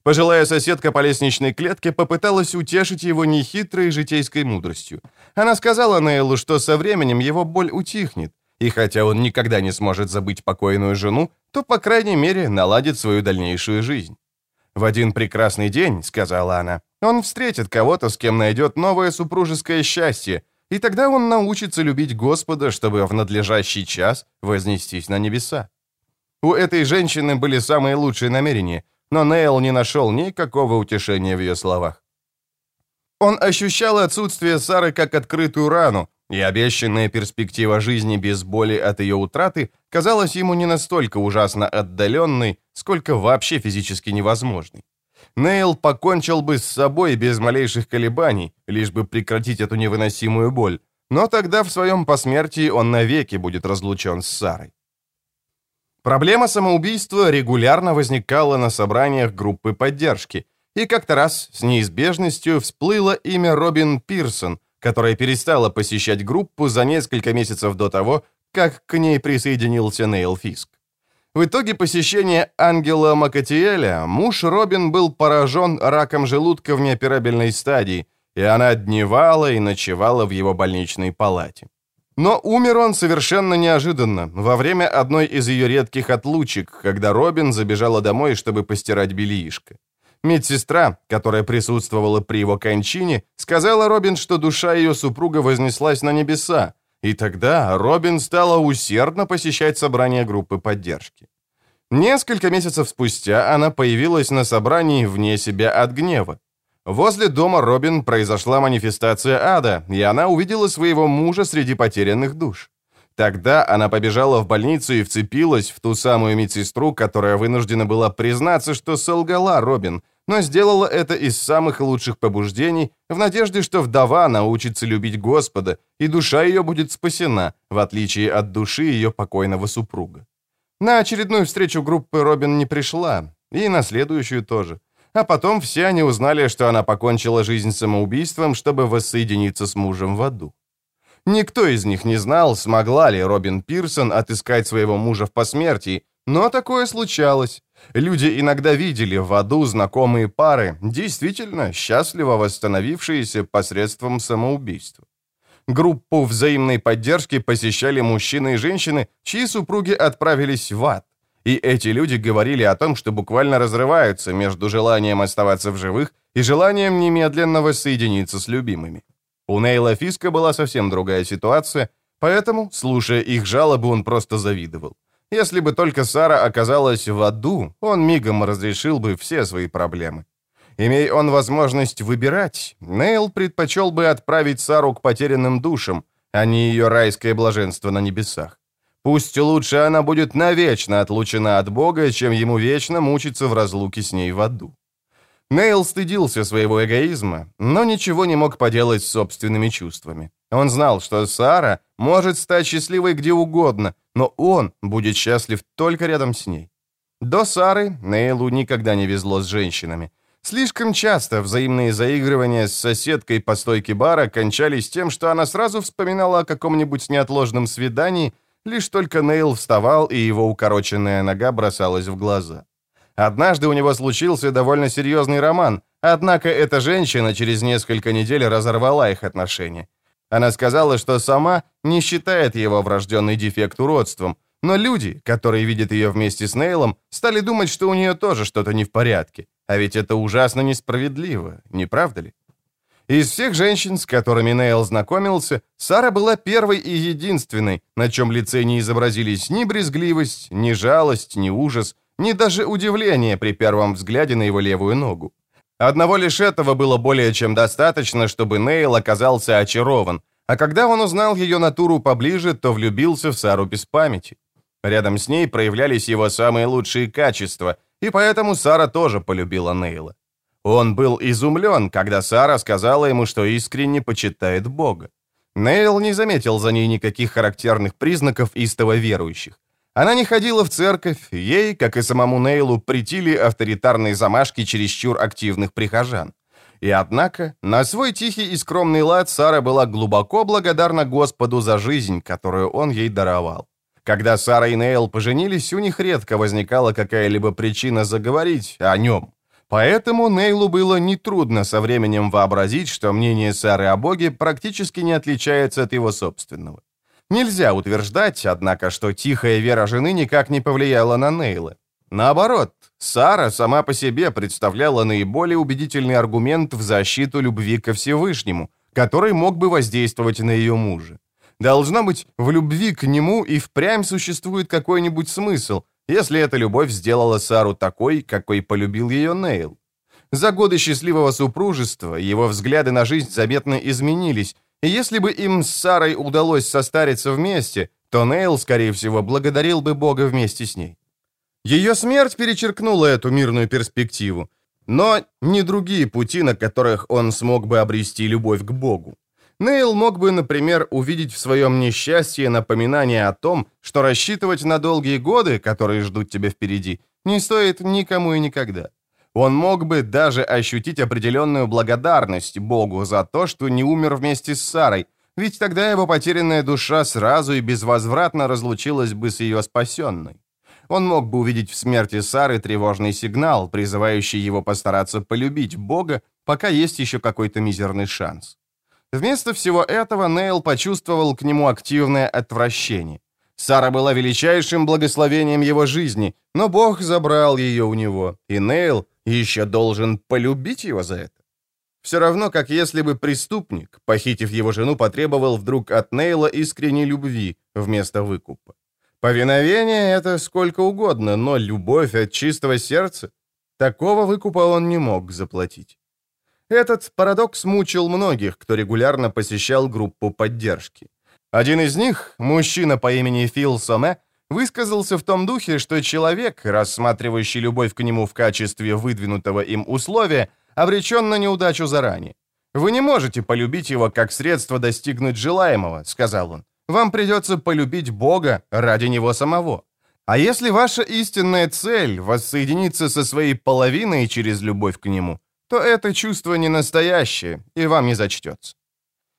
Пожилая соседка по лестничной клетке попыталась утешить его нехитрой житейской мудростью. Она сказала Нейлу, что со временем его боль утихнет, и хотя он никогда не сможет забыть покойную жену, то, по крайней мере, наладит свою дальнейшую жизнь. «В один прекрасный день», — сказала она, — «он встретит кого-то, с кем найдет новое супружеское счастье, и тогда он научится любить Господа, чтобы в надлежащий час вознестись на небеса. У этой женщины были самые лучшие намерения, но Нейл не нашел никакого утешения в ее словах. Он ощущал отсутствие Сары как открытую рану, и обещанная перспектива жизни без боли от ее утраты казалась ему не настолько ужасно отдаленной, сколько вообще физически невозможной. Нейл покончил бы с собой без малейших колебаний, лишь бы прекратить эту невыносимую боль, но тогда в своем посмертии он навеки будет разлучен с Сарой. Проблема самоубийства регулярно возникала на собраниях группы поддержки, и как-то раз с неизбежностью всплыло имя Робин Пирсон, которая перестала посещать группу за несколько месяцев до того, как к ней присоединился Нейл Фиск. В итоге посещения Ангела Макатиэля муж Робин был поражен раком желудка в неоперабельной стадии, и она дневала и ночевала в его больничной палате. Но умер он совершенно неожиданно, во время одной из ее редких отлучек, когда Робин забежала домой, чтобы постирать бельишко. Медсестра, которая присутствовала при его кончине, сказала Робин, что душа ее супруга вознеслась на небеса, и тогда Робин стала усердно посещать собрания группы поддержки. Несколько месяцев спустя она появилась на собрании вне себя от гнева. Возле дома Робин произошла манифестация ада, и она увидела своего мужа среди потерянных душ. Тогда она побежала в больницу и вцепилась в ту самую медсестру, которая вынуждена была признаться, что солгала Робин, но сделала это из самых лучших побуждений, в надежде, что вдова научится любить Господа, и душа ее будет спасена, в отличие от души ее покойного супруга. На очередную встречу группы Робин не пришла, и на следующую тоже. А потом все они узнали, что она покончила жизнь самоубийством, чтобы воссоединиться с мужем в аду. Никто из них не знал, смогла ли Робин Пирсон отыскать своего мужа в посмертии, но такое случалось. Люди иногда видели в аду знакомые пары, действительно счастливо восстановившиеся посредством самоубийства. Группу взаимной поддержки посещали мужчины и женщины, чьи супруги отправились в ад. И эти люди говорили о том, что буквально разрываются между желанием оставаться в живых и желанием немедленно воссоединиться с любимыми. У Нейла Фиска была совсем другая ситуация, поэтому, слушая их жалобы, он просто завидовал. Если бы только Сара оказалась в аду, он мигом разрешил бы все свои проблемы. Имея он возможность выбирать, Нейл предпочел бы отправить Сару к потерянным душам, а не ее райское блаженство на небесах. Пусть лучше она будет навечно отлучена от Бога, чем ему вечно мучиться в разлуке с ней в аду. Нейл стыдился своего эгоизма, но ничего не мог поделать с собственными чувствами. Он знал, что Сара может стать счастливой где угодно, но он будет счастлив только рядом с ней. До Сары Нейлу никогда не везло с женщинами. Слишком часто взаимные заигрывания с соседкой по стойке бара кончались тем, что она сразу вспоминала о каком-нибудь неотложном свидании, лишь только Нейл вставал, и его укороченная нога бросалась в глаза. Однажды у него случился довольно серьезный роман, однако эта женщина через несколько недель разорвала их отношения. Она сказала, что сама не считает его врожденный дефект уродством, но люди, которые видят ее вместе с Нейлом, стали думать, что у нее тоже что-то не в порядке. А ведь это ужасно несправедливо, не правда ли? Из всех женщин, с которыми Нейл знакомился, Сара была первой и единственной, на чем лице не изобразились ни брезгливость, ни жалость, ни ужас, ни даже удивление при первом взгляде на его левую ногу. Одного лишь этого было более чем достаточно, чтобы Нейл оказался очарован, а когда он узнал ее натуру поближе, то влюбился в Сару без памяти. Рядом с ней проявлялись его самые лучшие качества, и поэтому Сара тоже полюбила Нейла. Он был изумлен, когда Сара сказала ему, что искренне почитает Бога. Нейл не заметил за ней никаких характерных признаков истово верующих. Она не ходила в церковь, ей, как и самому Нейлу, притили авторитарные замашки чересчур активных прихожан. И однако, на свой тихий и скромный лад Сара была глубоко благодарна Господу за жизнь, которую он ей даровал. Когда Сара и Нейл поженились, у них редко возникала какая-либо причина заговорить о нем. Поэтому Нейлу было нетрудно со временем вообразить, что мнение Сары о Боге практически не отличается от его собственного. Нельзя утверждать, однако, что тихая вера жены никак не повлияла на Нейла. Наоборот, Сара сама по себе представляла наиболее убедительный аргумент в защиту любви ко Всевышнему, который мог бы воздействовать на ее мужа. Должно быть, в любви к нему и впрямь существует какой-нибудь смысл, если эта любовь сделала Сару такой, какой полюбил ее Нейл. За годы счастливого супружества его взгляды на жизнь заметно изменились, и если бы им с Сарой удалось состариться вместе, то Нейл, скорее всего, благодарил бы Бога вместе с ней. Ее смерть перечеркнула эту мирную перспективу, но не другие пути, на которых он смог бы обрести любовь к Богу. Нейл мог бы, например, увидеть в своем несчастье напоминание о том, что рассчитывать на долгие годы, которые ждут тебя впереди, не стоит никому и никогда. Он мог бы даже ощутить определенную благодарность Богу за то, что не умер вместе с Сарой, ведь тогда его потерянная душа сразу и безвозвратно разлучилась бы с ее спасенной. Он мог бы увидеть в смерти Сары тревожный сигнал, призывающий его постараться полюбить Бога, пока есть еще какой-то мизерный шанс. Вместо всего этого Нейл почувствовал к нему активное отвращение. Сара была величайшим благословением его жизни, но Бог забрал ее у него, и Нейл еще должен полюбить его за это. Все равно, как если бы преступник, похитив его жену, потребовал вдруг от Нейла искренней любви вместо выкупа. Повиновение — это сколько угодно, но любовь от чистого сердца — такого выкупа он не мог заплатить. Этот парадокс мучил многих, кто регулярно посещал группу поддержки. Один из них, мужчина по имени Фил Соме, высказался в том духе, что человек, рассматривающий любовь к нему в качестве выдвинутого им условия, обречен на неудачу заранее. «Вы не можете полюбить его как средство достигнуть желаемого», — сказал он. «Вам придется полюбить Бога ради него самого. А если ваша истинная цель — воссоединиться со своей половиной через любовь к нему, то это чувство не настоящее и вам не зачтется.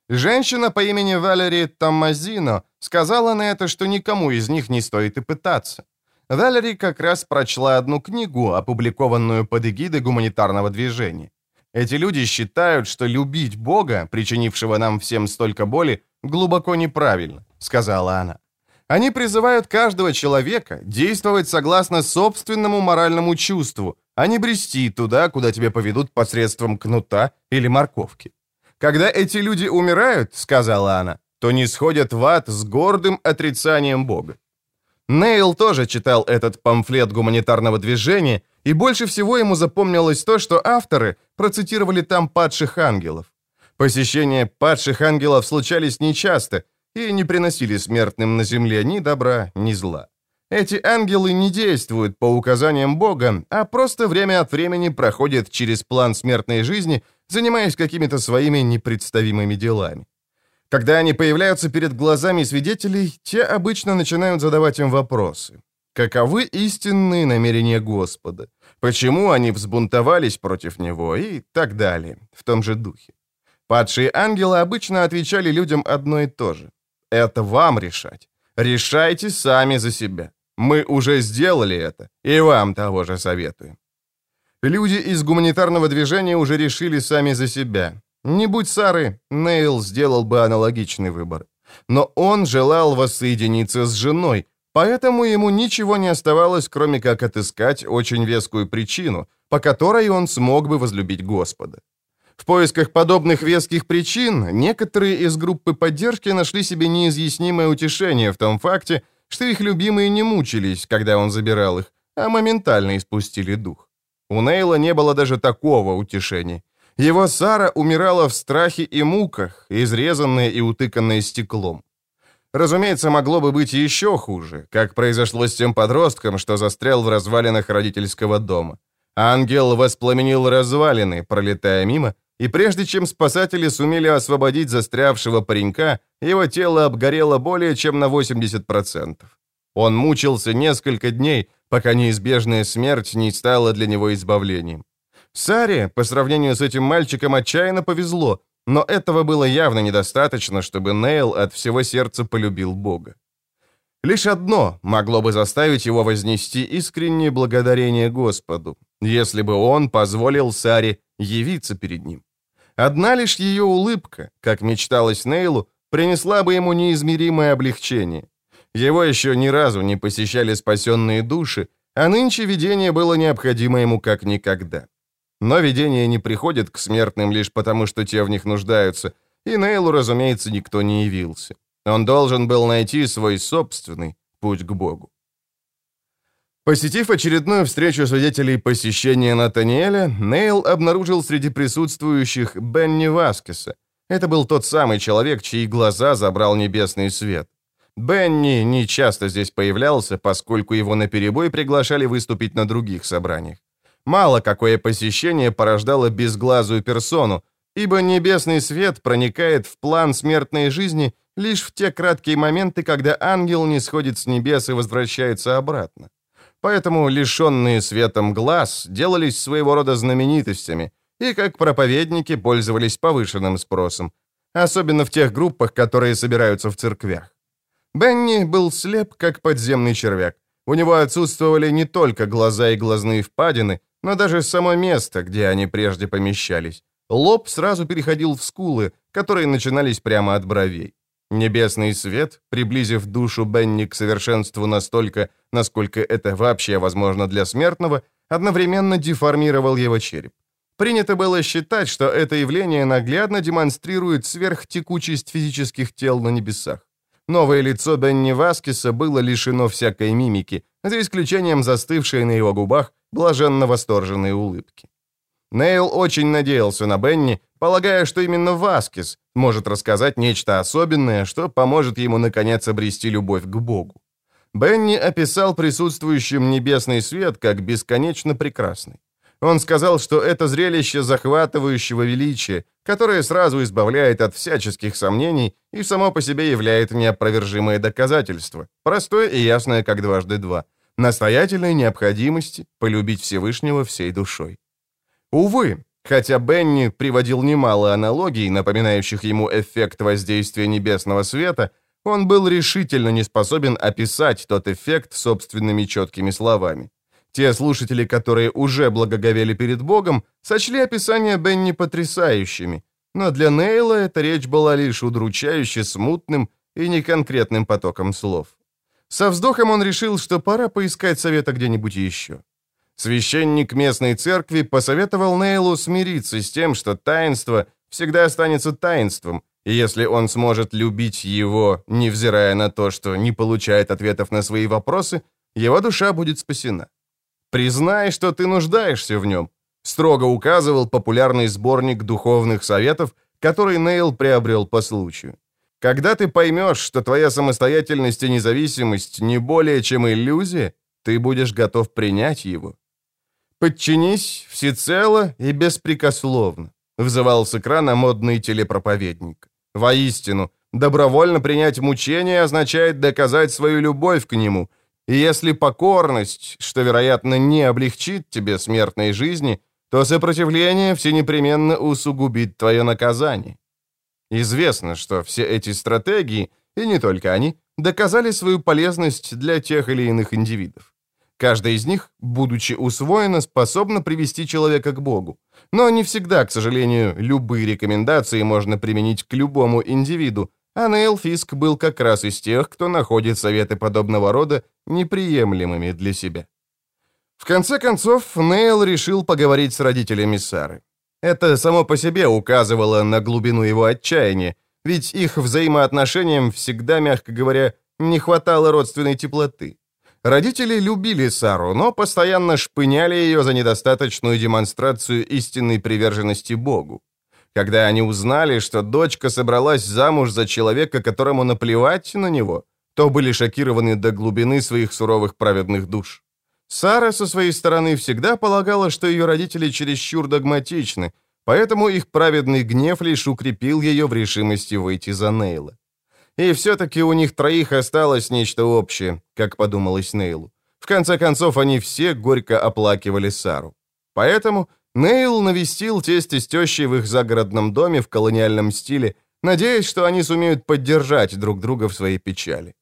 Женщина по имени Валери Томмазино сказала на это, что никому из них не стоит и пытаться. Валери как раз прочла одну книгу, опубликованную под эгидой гуманитарного движения. Эти люди считают, что любить Бога, причинившего нам всем столько боли, глубоко неправильно, сказала она. Они призывают каждого человека действовать согласно собственному моральному чувству, а не брести туда, куда тебя поведут посредством кнута или морковки. Когда эти люди умирают, сказала она, то не сходят в ад с гордым отрицанием Бога. Нейл тоже читал этот памфлет гуманитарного движения, и больше всего ему запомнилось то, что авторы процитировали там падших ангелов. Посещения падших ангелов случались нечасто и не приносили смертным на земле ни добра, ни зла. Эти ангелы не действуют по указаниям Бога, а просто время от времени проходят через план смертной жизни, занимаясь какими-то своими непредставимыми делами. Когда они появляются перед глазами свидетелей, те обычно начинают задавать им вопросы. Каковы истинные намерения Господа? Почему они взбунтовались против Него? И так далее, в том же духе. Падшие ангелы обычно отвечали людям одно и то же. Это вам решать. Решайте сами за себя. Мы уже сделали это, и вам того же советуем. Люди из гуманитарного движения уже решили сами за себя. Не будь Сары, Нейл сделал бы аналогичный выбор. Но он желал воссоединиться с женой, поэтому ему ничего не оставалось, кроме как отыскать очень вескую причину, по которой он смог бы возлюбить Господа. В поисках подобных веских причин некоторые из группы поддержки нашли себе неизъяснимое утешение в том факте, что их любимые не мучились, когда он забирал их, а моментально испустили дух. У Нейла не было даже такого утешения. Его Сара умирала в страхе и муках, изрезанная и утыканная стеклом. Разумеется, могло бы быть еще хуже, как произошло с тем подростком, что застрял в развалинах родительского дома. Ангел воспламенил развалины, пролетая мимо, и прежде чем спасатели сумели освободить застрявшего паренька, его тело обгорело более чем на 80%. Он мучился несколько дней, пока неизбежная смерть не стала для него избавлением. Саре, по сравнению с этим мальчиком, отчаянно повезло, но этого было явно недостаточно, чтобы Нейл от всего сердца полюбил Бога. Лишь одно могло бы заставить его вознести искреннее благодарение Господу, если бы он позволил Саре явиться перед ним. Одна лишь ее улыбка, как мечталось Нейлу, принесла бы ему неизмеримое облегчение. Его еще ни разу не посещали спасенные души, а нынче видение было необходимо ему как никогда. Но видения не приходят к смертным лишь потому, что те в них нуждаются, и Нейлу, разумеется, никто не явился. Он должен был найти свой собственный путь к Богу. Посетив очередную встречу свидетелей посещения Натаниэля, Нейл обнаружил среди присутствующих Бенни Васкеса. Это был тот самый человек, чьи глаза забрал небесный свет. Бенни не часто здесь появлялся, поскольку его наперебой приглашали выступить на других собраниях. Мало какое посещение порождало безглазую персону, ибо небесный свет проникает в план смертной жизни лишь в те краткие моменты, когда ангел не сходит с небес и возвращается обратно. Поэтому лишенные светом глаз делались своего рода знаменитостями и, как проповедники, пользовались повышенным спросом, особенно в тех группах, которые собираются в церквях. Бенни был слеп, как подземный червяк. У него отсутствовали не только глаза и глазные впадины, но даже само место, где они прежде помещались. Лоб сразу переходил в скулы, которые начинались прямо от бровей. Небесный свет, приблизив душу Бенни к совершенству настолько, насколько это вообще возможно для смертного, одновременно деформировал его череп. Принято было считать, что это явление наглядно демонстрирует сверхтекучесть физических тел на небесах. Новое лицо Бенни Васкиса было лишено всякой мимики, за исключением застывшей на его губах блаженно восторженной улыбки. Нейл очень надеялся на Бенни, полагая, что именно Васкис может рассказать нечто особенное, что поможет ему наконец обрести любовь к Богу. Бенни описал присутствующим небесный свет как бесконечно прекрасный. Он сказал, что это зрелище захватывающего величия, которое сразу избавляет от всяческих сомнений и само по себе является неопровержимое доказательство, простое и ясное, как дважды два, настоятельной необходимости полюбить Всевышнего всей душой. Увы, хотя Бенни приводил немало аналогий, напоминающих ему эффект воздействия небесного света, он был решительно не способен описать тот эффект собственными четкими словами. Те слушатели, которые уже благоговели перед Богом, сочли описания Бенни потрясающими, но для Нейла эта речь была лишь удручающе смутным и неконкретным потоком слов. Со вздохом он решил, что пора поискать совета где-нибудь еще. Священник местной церкви посоветовал Нейлу смириться с тем, что таинство всегда останется таинством, и если он сможет любить его, невзирая на то, что не получает ответов на свои вопросы, его душа будет спасена. «Признай, что ты нуждаешься в нем», строго указывал популярный сборник духовных советов, который Нейл приобрел по случаю. Когда ты поймешь, что твоя самостоятельность и независимость не более чем иллюзия, ты будешь готов принять его. «Подчинись всецело и беспрекословно», — взывал с экрана модный телепроповедник. «Воистину, добровольно принять мучение означает доказать свою любовь к нему, и если покорность, что, вероятно, не облегчит тебе смертной жизни, то сопротивление всенепременно усугубит твое наказание». Известно, что все эти стратегии, и не только они, доказали свою полезность для тех или иных индивидов. Каждая из них, будучи усвоена, способна привести человека к Богу. Но не всегда, к сожалению, любые рекомендации можно применить к любому индивиду, а Нейл Фиск был как раз из тех, кто находит советы подобного рода неприемлемыми для себя. В конце концов, Нейл решил поговорить с родителями Сары. Это само по себе указывало на глубину его отчаяния, ведь их взаимоотношениям всегда, мягко говоря, не хватало родственной теплоты. Родители любили Сару, но постоянно шпыняли ее за недостаточную демонстрацию истинной приверженности Богу. Когда они узнали, что дочка собралась замуж за человека, которому наплевать на него, то были шокированы до глубины своих суровых праведных душ. Сара со своей стороны всегда полагала, что ее родители чересчур догматичны, поэтому их праведный гнев лишь укрепил ее в решимости выйти за Нейла. И все-таки у них троих осталось нечто общее, как подумалось Нейлу. В конце концов, они все горько оплакивали Сару. Поэтому Нейл навестил тесть и тещей в их загородном доме в колониальном стиле, надеясь, что они сумеют поддержать друг друга в своей печали.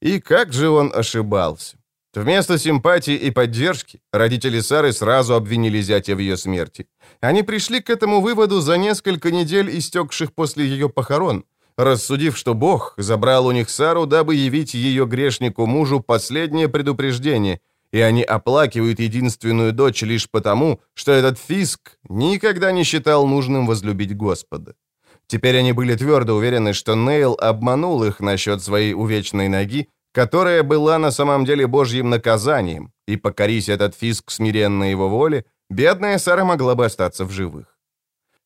И как же он ошибался. Вместо симпатии и поддержки родители Сары сразу обвинили зятя в ее смерти. Они пришли к этому выводу за несколько недель, истекших после ее похорон – рассудив, что Бог забрал у них Сару, дабы явить ее грешнику мужу последнее предупреждение, и они оплакивают единственную дочь лишь потому, что этот фиск никогда не считал нужным возлюбить Господа. Теперь они были твердо уверены, что Нейл обманул их насчет своей увечной ноги, которая была на самом деле божьим наказанием, и покорись этот фиск смиренно его воле, бедная Сара могла бы остаться в живых.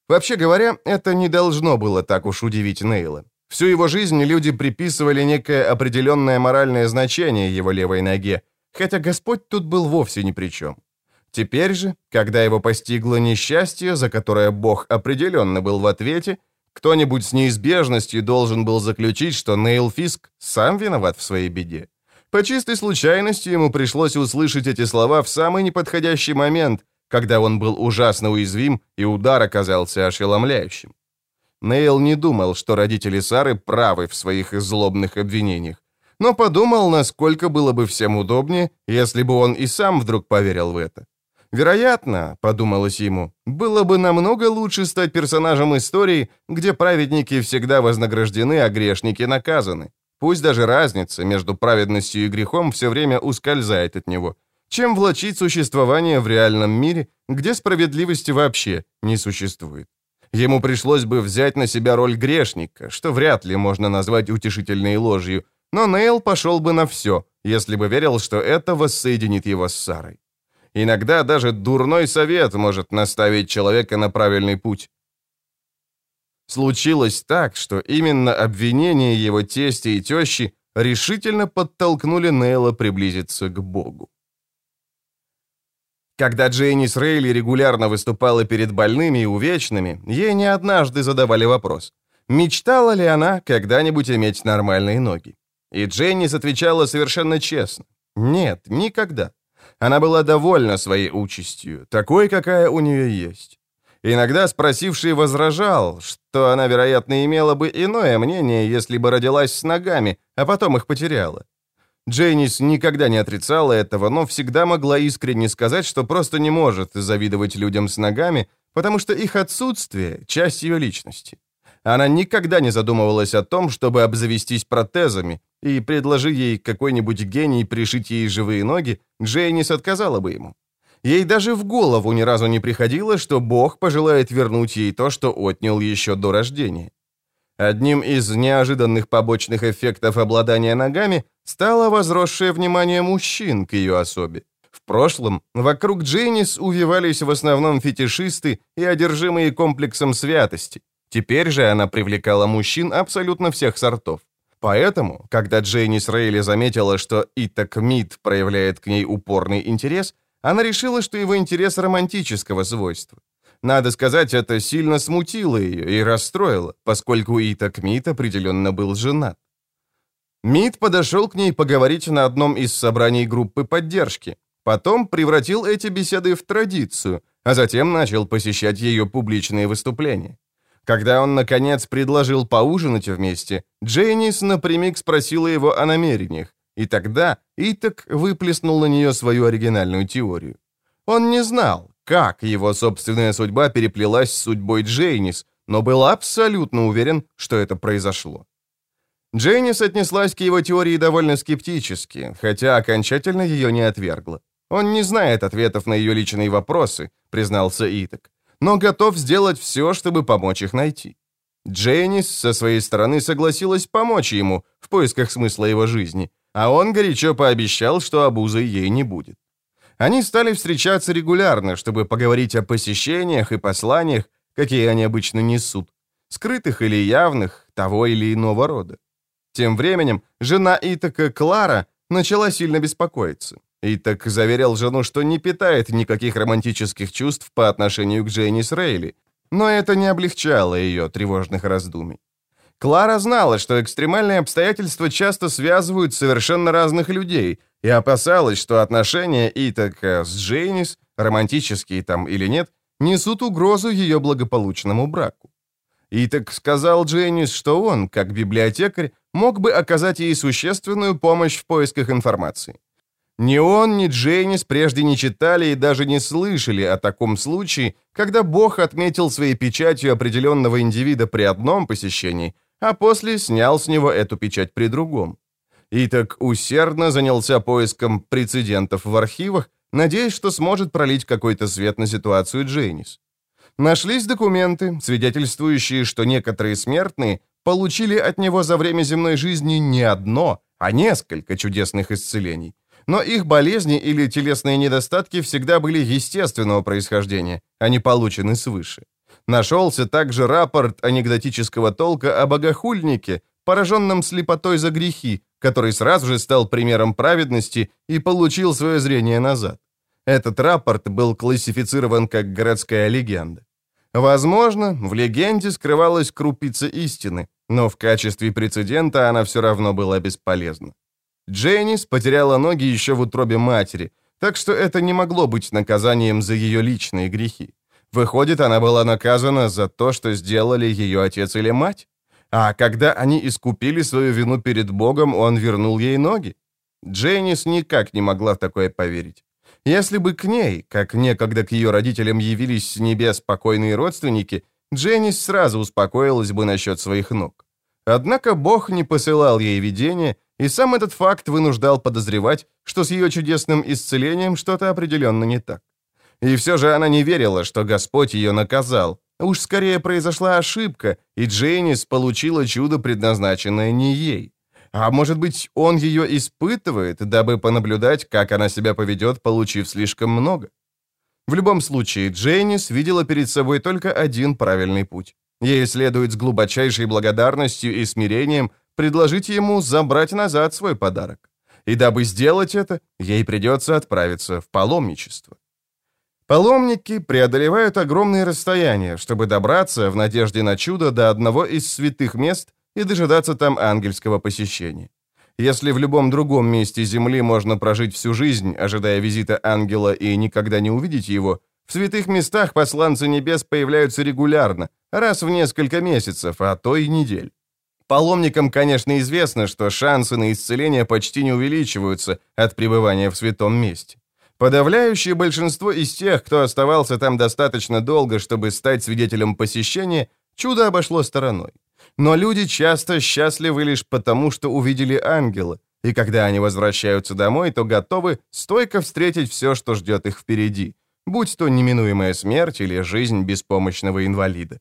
Вообще говоря, это не должно было так уж удивить Нейла. Всю его жизнь люди приписывали некое определенное моральное значение его левой ноге, хотя Господь тут был вовсе ни при чем. Теперь же, когда его постигло несчастье, за которое Бог определенно был в ответе, кто-нибудь с неизбежностью должен был заключить, что Нейл Фиск сам виноват в своей беде. По чистой случайности ему пришлось услышать эти слова в самый неподходящий момент, когда он был ужасно уязвим и удар оказался ошеломляющим. Нейл не думал, что родители Сары правы в своих злобных обвинениях, но подумал, насколько было бы всем удобнее, если бы он и сам вдруг поверил в это. Вероятно, подумалось ему, было бы намного лучше стать персонажем истории, где праведники всегда вознаграждены, а грешники наказаны. Пусть даже разница между праведностью и грехом все время ускользает от него, чем влачить существование в реальном мире, где справедливости вообще не существует. Ему пришлось бы взять на себя роль грешника, что вряд ли можно назвать утешительной ложью, но Нейл пошел бы на все, если бы верил, что это воссоединит его с Сарой. Иногда даже дурной совет может наставить человека на правильный путь. Случилось так, что именно обвинения его тестя и тещи решительно подтолкнули Нейла приблизиться к Богу. Когда Джейнис Рейли регулярно выступала перед больными и увечными, ей не однажды задавали вопрос, мечтала ли она когда-нибудь иметь нормальные ноги. И Джейнис отвечала совершенно честно. Нет, никогда. Она была довольна своей участью, такой, какая у нее есть. Иногда спросивший возражал, что она, вероятно, имела бы иное мнение, если бы родилась с ногами, а потом их потеряла. Джейнис никогда не отрицала этого, но всегда могла искренне сказать, что просто не может завидовать людям с ногами, потому что их отсутствие — часть ее личности. Она никогда не задумывалась о том, чтобы обзавестись протезами, и предложи ей какой-нибудь гений пришить ей живые ноги, Джейнис отказала бы ему. Ей даже в голову ни разу не приходило, что Бог пожелает вернуть ей то, что отнял еще до рождения. Одним из неожиданных побочных эффектов обладания ногами стало возросшее внимание мужчин к ее особе. В прошлом вокруг Джейнис увивались в основном фетишисты и одержимые комплексом святости. Теперь же она привлекала мужчин абсолютно всех сортов. Поэтому, когда Джейнис Рейли заметила, что Итак Мид проявляет к ней упорный интерес, она решила, что его интерес романтического свойства. Надо сказать, это сильно смутило ее и расстроило, поскольку Итак Мид определенно был женат. Мид подошел к ней поговорить на одном из собраний группы поддержки. Потом превратил эти беседы в традицию, а затем начал посещать ее публичные выступления. Когда он, наконец, предложил поужинать вместе, Джейнис напрямик спросила его о намерениях, и тогда Итак выплеснул на нее свою оригинальную теорию. Он не знал, как его собственная судьба переплелась с судьбой Джейнис, но был абсолютно уверен, что это произошло. Джейнис отнеслась к его теории довольно скептически, хотя окончательно ее не отвергла. Он не знает ответов на ее личные вопросы, признался Итак но готов сделать все, чтобы помочь их найти. Джейнис со своей стороны согласилась помочь ему в поисках смысла его жизни, а он горячо пообещал, что обузой ей не будет. Они стали встречаться регулярно, чтобы поговорить о посещениях и посланиях, какие они обычно несут, скрытых или явных, того или иного рода. Тем временем жена Итака Клара начала сильно беспокоиться. И так заверил жену, что не питает никаких романтических чувств по отношению к Джейнис Рейли, но это не облегчало ее тревожных раздумий. Клара знала, что экстремальные обстоятельства часто связывают совершенно разных людей, и опасалась, что отношения Итака с Джейнис, романтические там или нет, несут угрозу ее благополучному браку. Итак сказал Джейнис, что он, как библиотекарь, мог бы оказать ей существенную помощь в поисках информации. Ни он, ни Джейнис прежде не читали и даже не слышали о таком случае, когда Бог отметил своей печатью определенного индивида при одном посещении, а после снял с него эту печать при другом. И так усердно занялся поиском прецедентов в архивах, надеясь, что сможет пролить какой-то свет на ситуацию Джейнис. Нашлись документы, свидетельствующие, что некоторые смертные получили от него за время земной жизни не одно, а несколько чудесных исцелений. Но их болезни или телесные недостатки всегда были естественного происхождения, а не получены свыше. Нашелся также рапорт анекдотического толка о богохульнике, пораженном слепотой за грехи, который сразу же стал примером праведности и получил свое зрение назад. Этот рапорт был классифицирован как городская легенда. Возможно, в легенде скрывалась крупица истины, но в качестве прецедента она все равно была бесполезна. Дженнис потеряла ноги еще в утробе матери, так что это не могло быть наказанием за ее личные грехи. Выходит, она была наказана за то, что сделали ее отец или мать? А когда они искупили свою вину перед Богом, он вернул ей ноги? Дженнис никак не могла в такое поверить. Если бы к ней, как некогда к ее родителям явились с небес спокойные родственники, Дженнис сразу успокоилась бы насчет своих ног. Однако Бог не посылал ей видения, и сам этот факт вынуждал подозревать, что с ее чудесным исцелением что-то определенно не так. И все же она не верила, что Господь ее наказал. Уж скорее произошла ошибка, и Дженнис получила чудо, предназначенное не ей. А может быть, он ее испытывает, дабы понаблюдать, как она себя поведет, получив слишком много? В любом случае, Джейнис видела перед собой только один правильный путь. Ей следует с глубочайшей благодарностью и смирением предложить ему забрать назад свой подарок. И дабы сделать это, ей придется отправиться в паломничество. Паломники преодолевают огромные расстояния, чтобы добраться, в надежде на чудо, до одного из святых мест и дожидаться там ангельского посещения. Если в любом другом месте Земли можно прожить всю жизнь, ожидая визита ангела и никогда не увидеть его, в святых местах посланцы небес появляются регулярно, раз в несколько месяцев, а то и недель. Паломникам, конечно, известно, что шансы на исцеление почти не увеличиваются от пребывания в святом месте. Подавляющее большинство из тех, кто оставался там достаточно долго, чтобы стать свидетелем посещения, чудо обошло стороной. Но люди часто счастливы лишь потому, что увидели ангела, и когда они возвращаются домой, то готовы стойко встретить все, что ждет их впереди, будь то неминуемая смерть или жизнь беспомощного инвалида.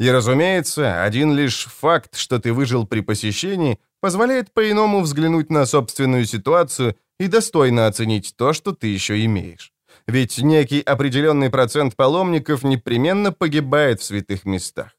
И, разумеется, один лишь факт, что ты выжил при посещении, позволяет по-иному взглянуть на собственную ситуацию и достойно оценить то, что ты еще имеешь. Ведь некий определенный процент паломников непременно погибает в святых местах.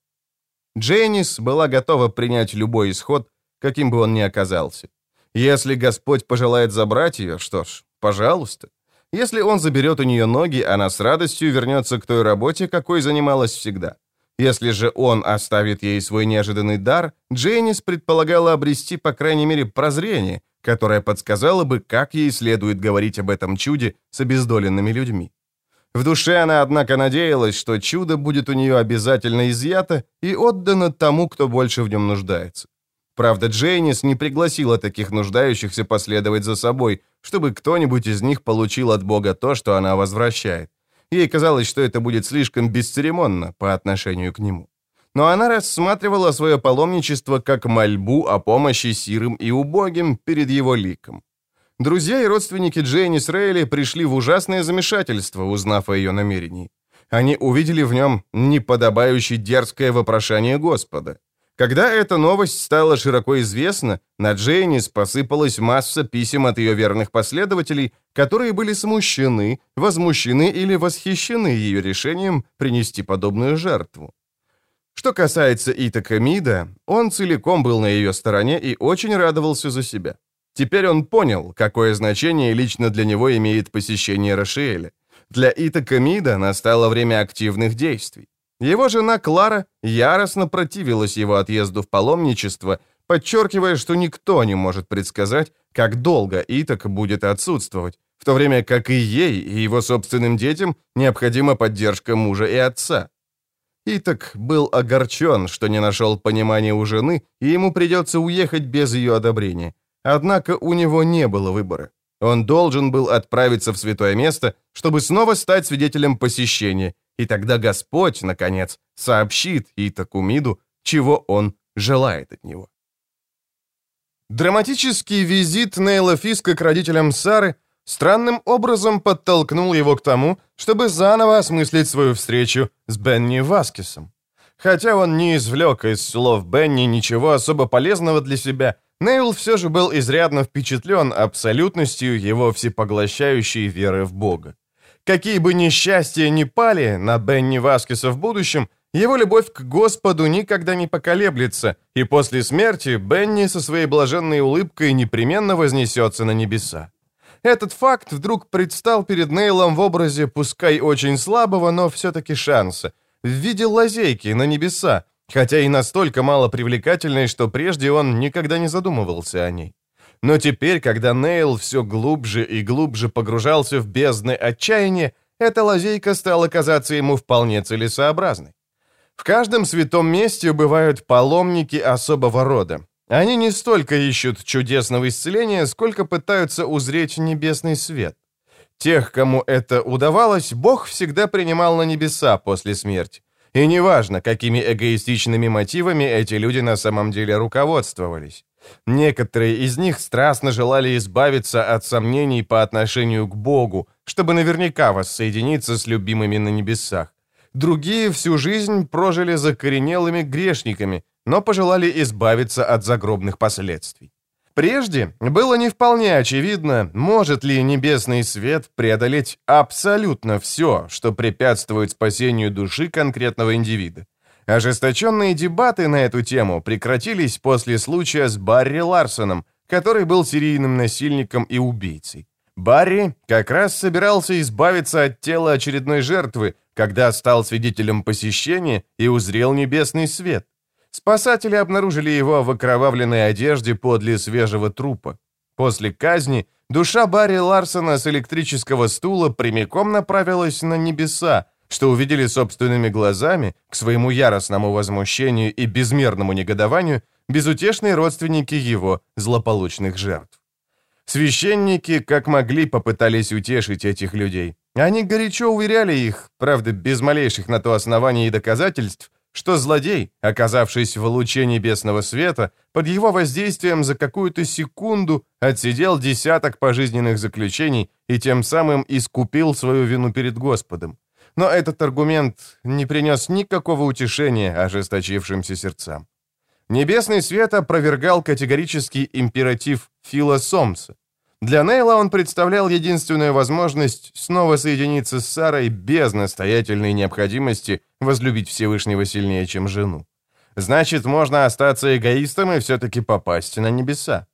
Дженнис была готова принять любой исход, каким бы он ни оказался. Если Господь пожелает забрать ее, что ж, пожалуйста. Если он заберет у нее ноги, она с радостью вернется к той работе, какой занималась всегда. Если же он оставит ей свой неожиданный дар, Дженнис предполагала обрести, по крайней мере, прозрение, которое подсказало бы, как ей следует говорить об этом чуде с обездоленными людьми. В душе она, однако, надеялась, что чудо будет у нее обязательно изъято и отдано тому, кто больше в нем нуждается. Правда, Джейнис не пригласила таких нуждающихся последовать за собой, чтобы кто-нибудь из них получил от Бога то, что она возвращает. Ей казалось, что это будет слишком бесцеремонно по отношению к нему. Но она рассматривала свое паломничество как мольбу о помощи сирым и убогим перед его ликом. Друзья и родственники Джейнис Рейли пришли в ужасное замешательство, узнав о ее намерении. Они увидели в нем неподобающее дерзкое вопрошание Господа. Когда эта новость стала широко известна, на Джейнис посыпалась масса писем от ее верных последователей, которые были смущены, возмущены или восхищены ее решением принести подобную жертву. Что касается Итака Мида, он целиком был на ее стороне и очень радовался за себя. Теперь он понял, какое значение лично для него имеет посещение Рошиэля. Для Итака Мида настало время активных действий. Его жена Клара яростно противилась его отъезду в паломничество, подчеркивая, что никто не может предсказать, как долго Итак будет отсутствовать, в то время как и ей, и его собственным детям необходима поддержка мужа и отца. Итак был огорчен, что не нашел понимания у жены, и ему придется уехать без ее одобрения. Однако у него не было выбора. Он должен был отправиться в святое место, чтобы снова стать свидетелем посещения, и тогда Господь, наконец, сообщит Итакумиду, чего он желает от него. Драматический визит Нейла Фиска к родителям Сары странным образом подтолкнул его к тому, чтобы заново осмыслить свою встречу с Бенни Васкисом. Хотя он не извлек из слов Бенни ничего особо полезного для себя, Нейл все же был изрядно впечатлен абсолютностью его всепоглощающей веры в Бога. Какие бы несчастья ни пали на Бенни Васкиса в будущем, его любовь к Господу никогда не поколеблется, и после смерти Бенни со своей блаженной улыбкой непременно вознесется на небеса. Этот факт вдруг предстал перед Нейлом в образе, пускай очень слабого, но все-таки шанса, в виде лазейки на небеса, хотя и настолько мало привлекательной, что прежде он никогда не задумывался о ней. Но теперь, когда Нейл все глубже и глубже погружался в бездны отчаяния, эта лазейка стала казаться ему вполне целесообразной. В каждом святом месте бывают паломники особого рода. Они не столько ищут чудесного исцеления, сколько пытаются узреть небесный свет. Тех, кому это удавалось, Бог всегда принимал на небеса после смерти. И неважно, какими эгоистичными мотивами эти люди на самом деле руководствовались. Некоторые из них страстно желали избавиться от сомнений по отношению к Богу, чтобы наверняка воссоединиться с любимыми на небесах. Другие всю жизнь прожили закоренелыми грешниками, но пожелали избавиться от загробных последствий. Прежде было не вполне очевидно, может ли небесный свет преодолеть абсолютно все, что препятствует спасению души конкретного индивида. Ожесточенные дебаты на эту тему прекратились после случая с Барри Ларсоном, который был серийным насильником и убийцей. Барри как раз собирался избавиться от тела очередной жертвы, когда стал свидетелем посещения и узрел небесный свет. Спасатели обнаружили его в окровавленной одежде подле свежего трупа. После казни душа Барри Ларсона с электрического стула прямиком направилась на небеса, что увидели собственными глазами, к своему яростному возмущению и безмерному негодованию, безутешные родственники его злополучных жертв. Священники, как могли, попытались утешить этих людей. Они горячо уверяли их, правда, без малейших на то оснований и доказательств, что злодей, оказавшись в луче небесного света, под его воздействием за какую-то секунду отсидел десяток пожизненных заключений и тем самым искупил свою вину перед Господом. Но этот аргумент не принес никакого утешения ожесточившимся сердцам. Небесный свет опровергал категорический императив Фила Сомса. Для Нейла он представлял единственную возможность снова соединиться с Сарой без настоятельной необходимости возлюбить Всевышнего сильнее, чем жену. Значит, можно остаться эгоистом и все-таки попасть на небеса.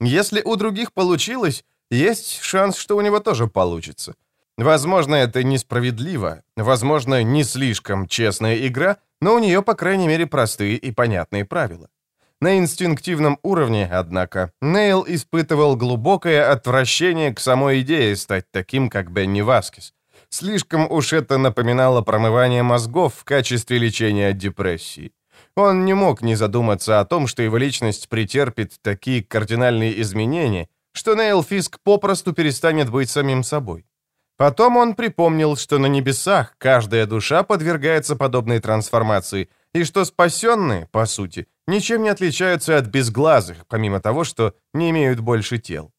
Если у других получилось, есть шанс, что у него тоже получится. Возможно, это несправедливо, возможно, не слишком честная игра, но у нее, по крайней мере, простые и понятные правила. На инстинктивном уровне, однако, Нейл испытывал глубокое отвращение к самой идее стать таким, как Бенни Васкис. Слишком уж это напоминало промывание мозгов в качестве лечения от депрессии. Он не мог не задуматься о том, что его личность претерпит такие кардинальные изменения, что Нейл Фиск попросту перестанет быть самим собой. Потом он припомнил, что на небесах каждая душа подвергается подобной трансформации, и что спасенные, по сути, ничем не отличаются от безглазых, помимо того, что не имеют больше тел.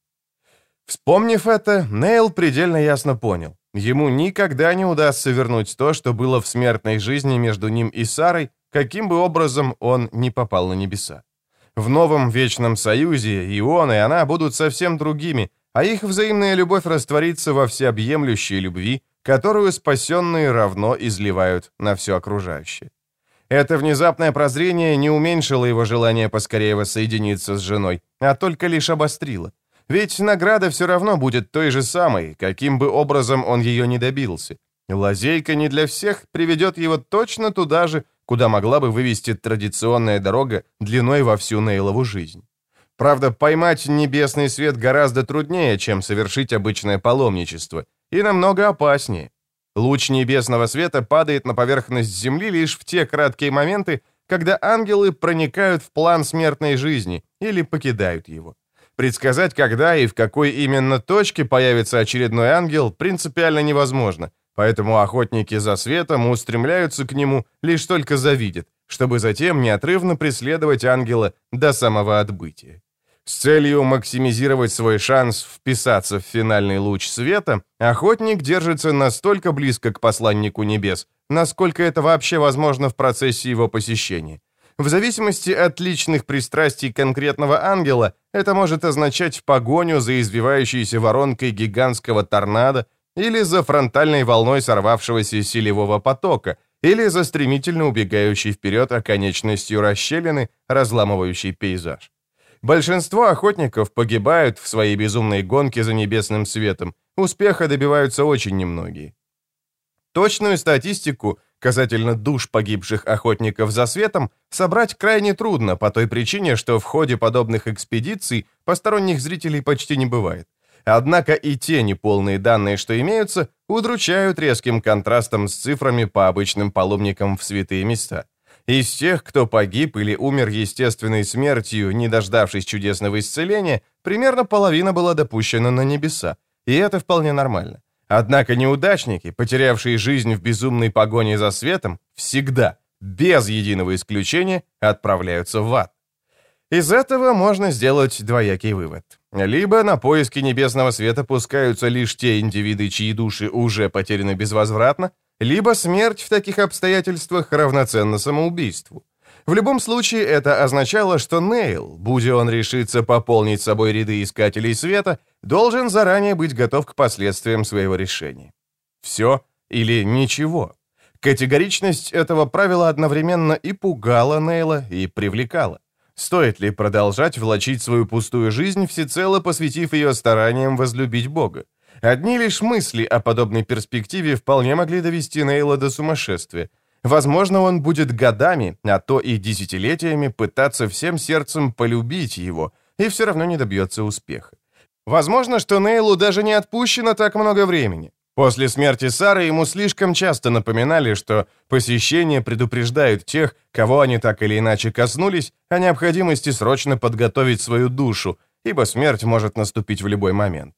Вспомнив это, Нейл предельно ясно понял. Ему никогда не удастся вернуть то, что было в смертной жизни между ним и Сарой, каким бы образом он не попал на небеса. В новом вечном союзе и он, и она будут совсем другими, а их взаимная любовь растворится во всеобъемлющей любви, которую спасенные равно изливают на все окружающее. Это внезапное прозрение не уменьшило его желание поскорее воссоединиться с женой, а только лишь обострило. Ведь награда все равно будет той же самой, каким бы образом он ее не добился. Лазейка не для всех приведет его точно туда же, куда могла бы вывести традиционная дорога длиной во всю Нейлову жизнь. Правда, поймать небесный свет гораздо труднее, чем совершить обычное паломничество, и намного опаснее. Луч небесного света падает на поверхность Земли лишь в те краткие моменты, когда ангелы проникают в план смертной жизни или покидают его. Предсказать, когда и в какой именно точке появится очередной ангел, принципиально невозможно, поэтому охотники за светом устремляются к нему, лишь только завидят, чтобы затем неотрывно преследовать ангела до самого отбытия. С целью максимизировать свой шанс вписаться в финальный луч света, охотник держится настолько близко к посланнику небес, насколько это вообще возможно в процессе его посещения. В зависимости от личных пристрастий конкретного ангела, это может означать погоню за извивающейся воронкой гигантского торнадо или за фронтальной волной сорвавшегося селевого потока, или за стремительно убегающей вперед оконечностью расщелины, разламывающей пейзаж. Большинство охотников погибают в своей безумной гонке за небесным светом. Успеха добиваются очень немногие. Точную статистику касательно душ погибших охотников за светом собрать крайне трудно по той причине, что в ходе подобных экспедиций посторонних зрителей почти не бывает. Однако и те неполные данные, что имеются, удручают резким контрастом с цифрами по обычным паломникам в святые места. Из тех, кто погиб или умер естественной смертью, не дождавшись чудесного исцеления, примерно половина была допущена на небеса, и это вполне нормально. Однако неудачники, потерявшие жизнь в безумной погоне за светом, всегда, без единого исключения, отправляются в ад. Из этого можно сделать двоякий вывод. Либо на поиски небесного света пускаются лишь те индивиды, чьи души уже потеряны безвозвратно, либо смерть в таких обстоятельствах равноценна самоубийству. В любом случае, это означало, что Нейл, будь он решится пополнить собой ряды искателей света, должен заранее быть готов к последствиям своего решения. Все или ничего. Категоричность этого правила одновременно и пугала Нейла, и привлекала. Стоит ли продолжать влачить свою пустую жизнь, всецело посвятив ее стараниям возлюбить Бога? Одни лишь мысли о подобной перспективе вполне могли довести Нейла до сумасшествия. Возможно, он будет годами, а то и десятилетиями пытаться всем сердцем полюбить его, и все равно не добьется успеха. Возможно, что Нейлу даже не отпущено так много времени. После смерти Сары ему слишком часто напоминали, что посещения предупреждают тех, кого они так или иначе коснулись, о необходимости срочно подготовить свою душу, ибо смерть может наступить в любой момент.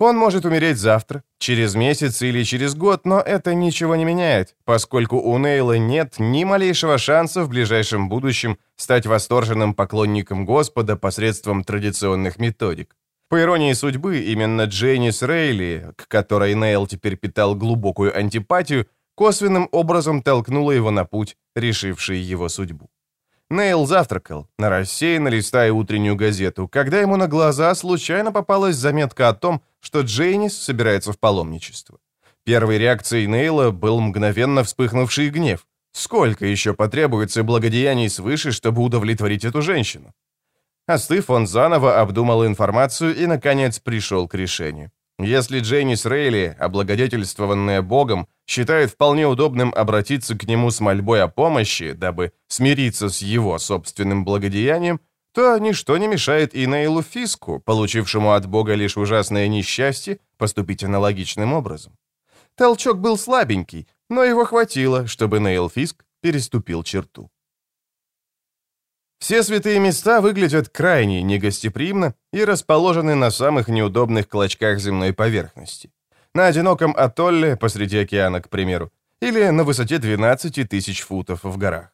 Он может умереть завтра, через месяц или через год, но это ничего не меняет, поскольку у Нейла нет ни малейшего шанса в ближайшем будущем стать восторженным поклонником Господа посредством традиционных методик. По иронии судьбы, именно Джейнис Рейли, к которой Нейл теперь питал глубокую антипатию, косвенным образом толкнула его на путь, решивший его судьбу. Нейл завтракал, рассеянно листая утреннюю газету, когда ему на глаза случайно попалась заметка о том, что Джейнис собирается в паломничество. Первой реакцией Нейла был мгновенно вспыхнувший гнев. Сколько еще потребуется благодеяний свыше, чтобы удовлетворить эту женщину? Остыв, он заново обдумал информацию и, наконец, пришел к решению. Если Джейнис Рейли, облагодетельствованная Богом, считает вполне удобным обратиться к нему с мольбой о помощи, дабы смириться с его собственным благодеянием, то ничто не мешает и Нейлу Фиску, получившему от Бога лишь ужасное несчастье, поступить аналогичным образом. Толчок был слабенький, но его хватило, чтобы Нейл Фиск переступил черту. Все святые места выглядят крайне негостеприимно и расположены на самых неудобных клочках земной поверхности. На одиноком атолле посреди океана, к примеру, или на высоте 12 тысяч футов в горах.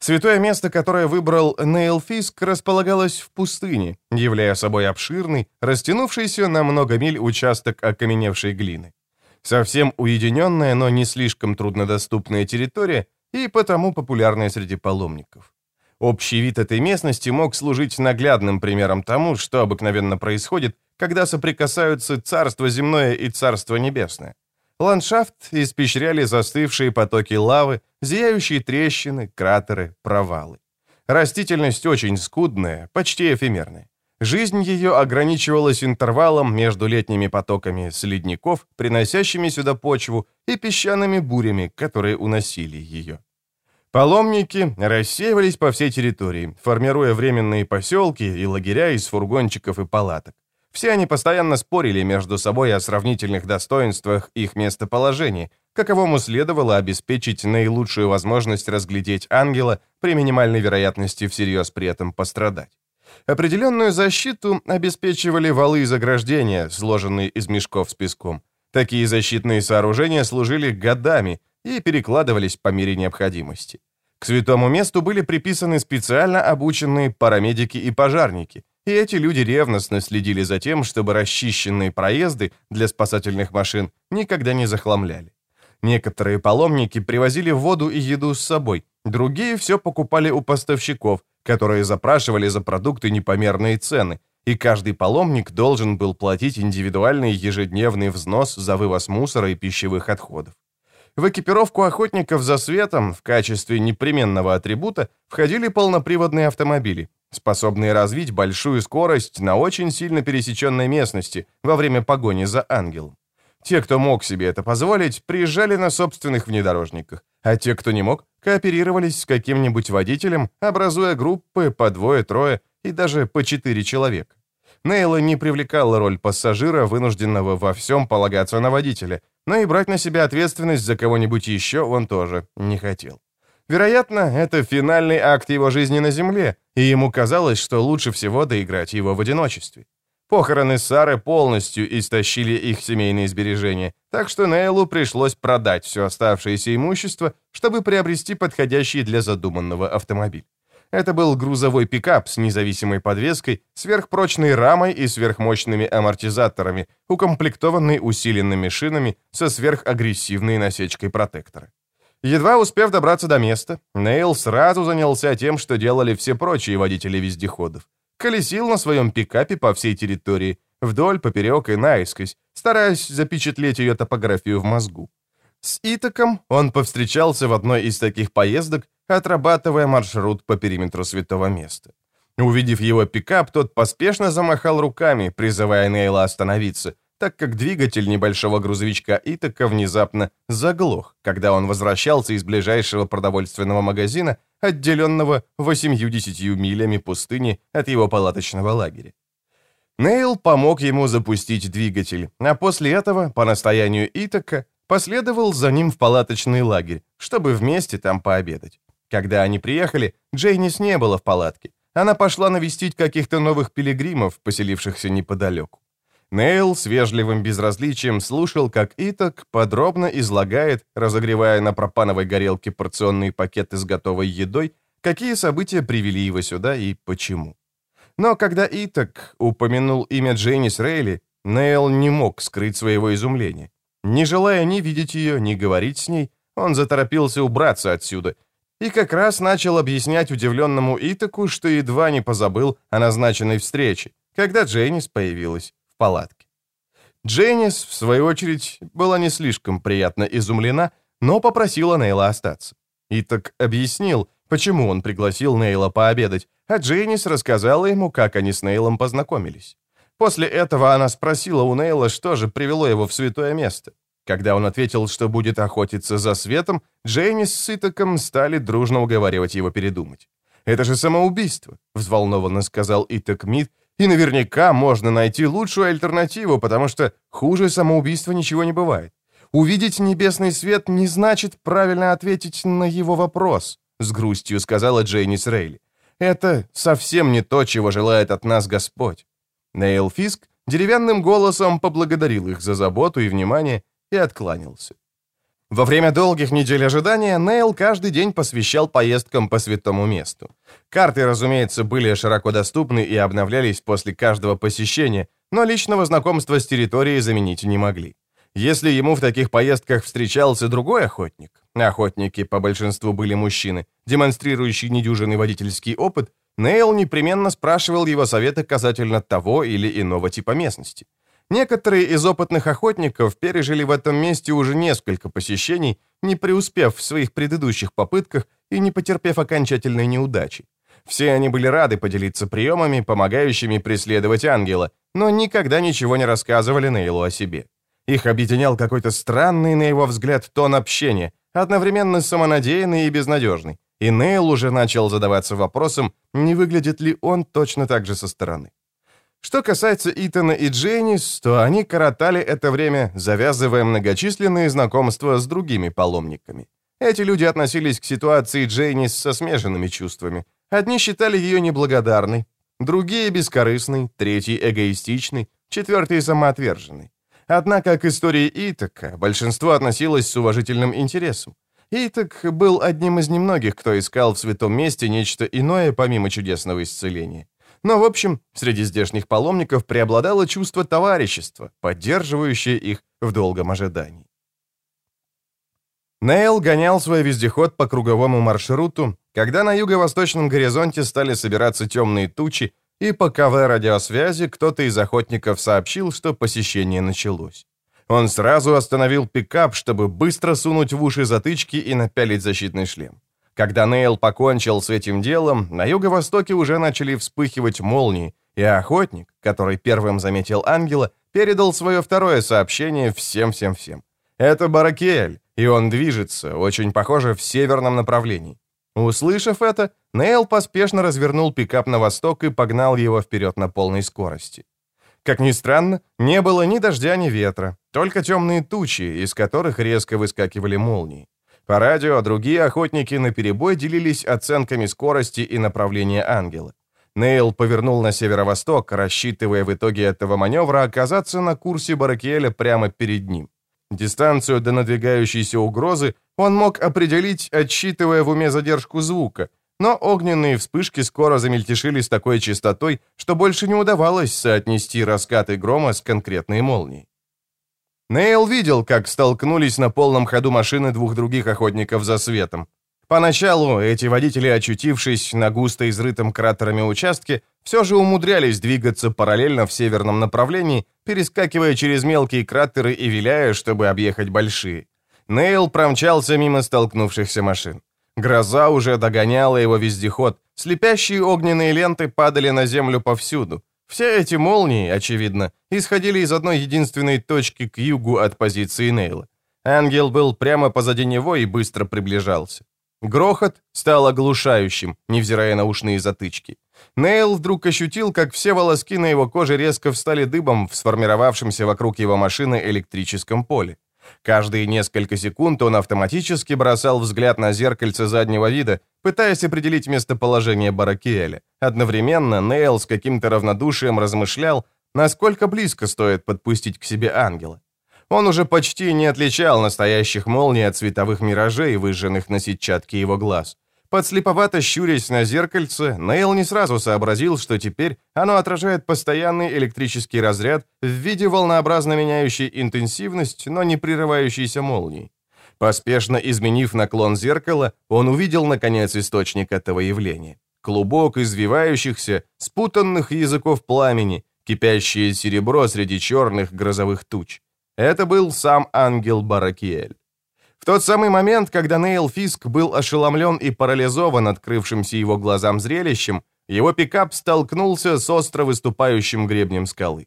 Святое место, которое выбрал Нейл Фиск, располагалось в пустыне, являя собой обширный, растянувшийся на много миль участок окаменевшей глины. Совсем уединенная, но не слишком труднодоступная территория и потому популярная среди паломников. Общий вид этой местности мог служить наглядным примером тому, что обыкновенно происходит, когда соприкасаются царство земное и царство небесное. Ландшафт испещряли застывшие потоки лавы, зияющие трещины, кратеры, провалы. Растительность очень скудная, почти эфемерная. Жизнь ее ограничивалась интервалом между летними потоками с ледников, приносящими сюда почву, и песчаными бурями, которые уносили ее. Паломники рассеивались по всей территории, формируя временные поселки и лагеря из фургончиков и палаток. Все они постоянно спорили между собой о сравнительных достоинствах их местоположения, каковому следовало обеспечить наилучшую возможность разглядеть ангела при минимальной вероятности всерьез при этом пострадать. Определенную защиту обеспечивали валы и заграждения, сложенные из мешков с песком. Такие защитные сооружения служили годами и перекладывались по мере необходимости. К святому месту были приписаны специально обученные парамедики и пожарники, и эти люди ревностно следили за тем, чтобы расчищенные проезды для спасательных машин никогда не захламляли. Некоторые паломники привозили воду и еду с собой, другие все покупали у поставщиков, которые запрашивали за продукты непомерные цены, и каждый паломник должен был платить индивидуальный ежедневный взнос за вывоз мусора и пищевых отходов. В экипировку охотников за светом в качестве непременного атрибута входили полноприводные автомобили, способные развить большую скорость на очень сильно пересеченной местности во время погони за ангелом. Те, кто мог себе это позволить, приезжали на собственных внедорожниках, а те, кто не мог, кооперировались с каким-нибудь водителем, образуя группы по двое-трое и даже по четыре человека. Нейла не привлекала роль пассажира, вынужденного во всем полагаться на водителя, но и брать на себя ответственность за кого-нибудь еще он тоже не хотел. Вероятно, это финальный акт его жизни на Земле, и ему казалось, что лучше всего доиграть его в одиночестве. Похороны Сары полностью истощили их семейные сбережения, так что Нейлу пришлось продать все оставшееся имущество, чтобы приобрести подходящий для задуманного автомобиль. Это был грузовой пикап с независимой подвеской, сверхпрочной рамой и сверхмощными амортизаторами, укомплектованный усиленными шинами со сверхагрессивной насечкой протектора. Едва успев добраться до места, Нейл сразу занялся тем, что делали все прочие водители вездеходов. Колесил на своем пикапе по всей территории, вдоль, поперек и наискось, стараясь запечатлеть ее топографию в мозгу. С Итаком он повстречался в одной из таких поездок, отрабатывая маршрут по периметру святого места. Увидев его пикап, тот поспешно замахал руками, призывая Нейла остановиться, так как двигатель небольшого грузовичка Итака внезапно заглох, когда он возвращался из ближайшего продовольственного магазина, отделенного 8-10 милями пустыни от его палаточного лагеря. Нейл помог ему запустить двигатель, а после этого, по настоянию Итака, последовал за ним в палаточный лагерь, чтобы вместе там пообедать. Когда они приехали, Джейнис не было в палатке. Она пошла навестить каких-то новых пилигримов, поселившихся неподалеку. Нейл с вежливым безразличием слушал, как Итак подробно излагает, разогревая на пропановой горелке порционные пакеты с готовой едой, какие события привели его сюда и почему. Но когда Итак упомянул имя Джейнис Рейли, Нейл не мог скрыть своего изумления. Не желая ни видеть ее, ни говорить с ней, он заторопился убраться отсюда и как раз начал объяснять удивленному Итаку, что едва не позабыл о назначенной встрече, когда Джейнис появилась в палатке. Дженнис, в свою очередь, была не слишком приятно изумлена, но попросила Нейла остаться. Итак объяснил, почему он пригласил Нейла пообедать, а Дженнис рассказала ему, как они с Нейлом познакомились. После этого она спросила у Нейла, что же привело его в святое место. Когда он ответил, что будет охотиться за светом, Дженнис с Итаком стали дружно уговаривать его передумать. «Это же самоубийство», — взволнованно сказал Итак Мид, и наверняка можно найти лучшую альтернативу, потому что хуже самоубийства ничего не бывает. Увидеть небесный свет не значит правильно ответить на его вопрос, с грустью сказала Джейнис Рейли. Это совсем не то, чего желает от нас Господь. Нейл Фиск деревянным голосом поблагодарил их за заботу и внимание и откланялся. Во время долгих недель ожидания Нейл каждый день посвящал поездкам по святому месту. Карты, разумеется, были широко доступны и обновлялись после каждого посещения, но личного знакомства с территорией заменить не могли. Если ему в таких поездках встречался другой охотник, охотники по большинству были мужчины, демонстрирующие недюжинный водительский опыт, Нейл непременно спрашивал его советы касательно того или иного типа местности. Некоторые из опытных охотников пережили в этом месте уже несколько посещений, не преуспев в своих предыдущих попытках и не потерпев окончательной неудачи. Все они были рады поделиться приемами, помогающими преследовать ангела, но никогда ничего не рассказывали Нейлу о себе. Их объединял какой-то странный, на его взгляд, тон общения, одновременно самонадеянный и безнадежный. И Нейл уже начал задаваться вопросом, не выглядит ли он точно так же со стороны. Что касается Итана и Дженнис, то они коротали это время, завязывая многочисленные знакомства с другими паломниками. Эти люди относились к ситуации Дженнис со смешанными чувствами. Одни считали ее неблагодарной, другие — бескорыстной, третий — эгоистичной, четвертый — самоотверженной. Однако к истории Итака большинство относилось с уважительным интересом. Итак был одним из немногих, кто искал в святом месте нечто иное помимо чудесного исцеления. Но, в общем, среди здешних паломников преобладало чувство товарищества, поддерживающее их в долгом ожидании. Нейл гонял свой вездеход по круговому маршруту, когда на юго-восточном горизонте стали собираться темные тучи, и по КВ радиосвязи кто-то из охотников сообщил, что посещение началось. Он сразу остановил пикап, чтобы быстро сунуть в уши затычки и напялить защитный шлем. Когда Нейл покончил с этим делом, на юго-востоке уже начали вспыхивать молнии, и охотник, который первым заметил ангела, передал свое второе сообщение всем-всем-всем. Это Баракель, и он движется, очень похоже, в северном направлении. Услышав это, Нейл поспешно развернул пикап на восток и погнал его вперед на полной скорости. Как ни странно, не было ни дождя, ни ветра, только темные тучи, из которых резко выскакивали молнии. По радио другие охотники наперебой делились оценками скорости и направления ангела. Нейл повернул на северо-восток, рассчитывая в итоге этого маневра оказаться на курсе Баракиэля прямо перед ним. Дистанцию до надвигающейся угрозы он мог определить, отсчитывая в уме задержку звука, но огненные вспышки скоро замельтешили с такой частотой, что больше не удавалось соотнести раскаты грома с конкретной молнией. Нейл видел, как столкнулись на полном ходу машины двух других охотников за светом. Поначалу эти водители, очутившись на густо изрытом кратерами участке, все же умудрялись двигаться параллельно в северном направлении, перескакивая через мелкие кратеры и виляя, чтобы объехать большие. Нейл промчался мимо столкнувшихся машин. Гроза уже догоняла его вездеход, слепящие огненные ленты падали на землю повсюду. Все эти молнии, очевидно, исходили из одной единственной точки к югу от позиции Нейла. Ангел был прямо позади него и быстро приближался. Грохот стал оглушающим, невзирая на ушные затычки. Нейл вдруг ощутил, как все волоски на его коже резко встали дыбом в сформировавшемся вокруг его машины электрическом поле. Каждые несколько секунд он автоматически бросал взгляд на зеркальце заднего вида, пытаясь определить местоположение Баракиэля. Одновременно Нейл с каким-то равнодушием размышлял, насколько близко стоит подпустить к себе ангела. Он уже почти не отличал настоящих молний от световых миражей, выжженных на сетчатке его глаз. Подслеповато щурясь на зеркальце, Нейл не сразу сообразил, что теперь оно отражает постоянный электрический разряд в виде волнообразно меняющей интенсивность, но не прерывающейся молнии. Поспешно изменив наклон зеркала, он увидел, наконец, источник этого явления. Клубок извивающихся, спутанных языков пламени, кипящее серебро среди черных грозовых туч. Это был сам ангел Баракиэль. Тот самый момент, когда Нейл Фиск был ошеломлен и парализован открывшимся его глазам зрелищем, его пикап столкнулся с остро выступающим гребнем скалы.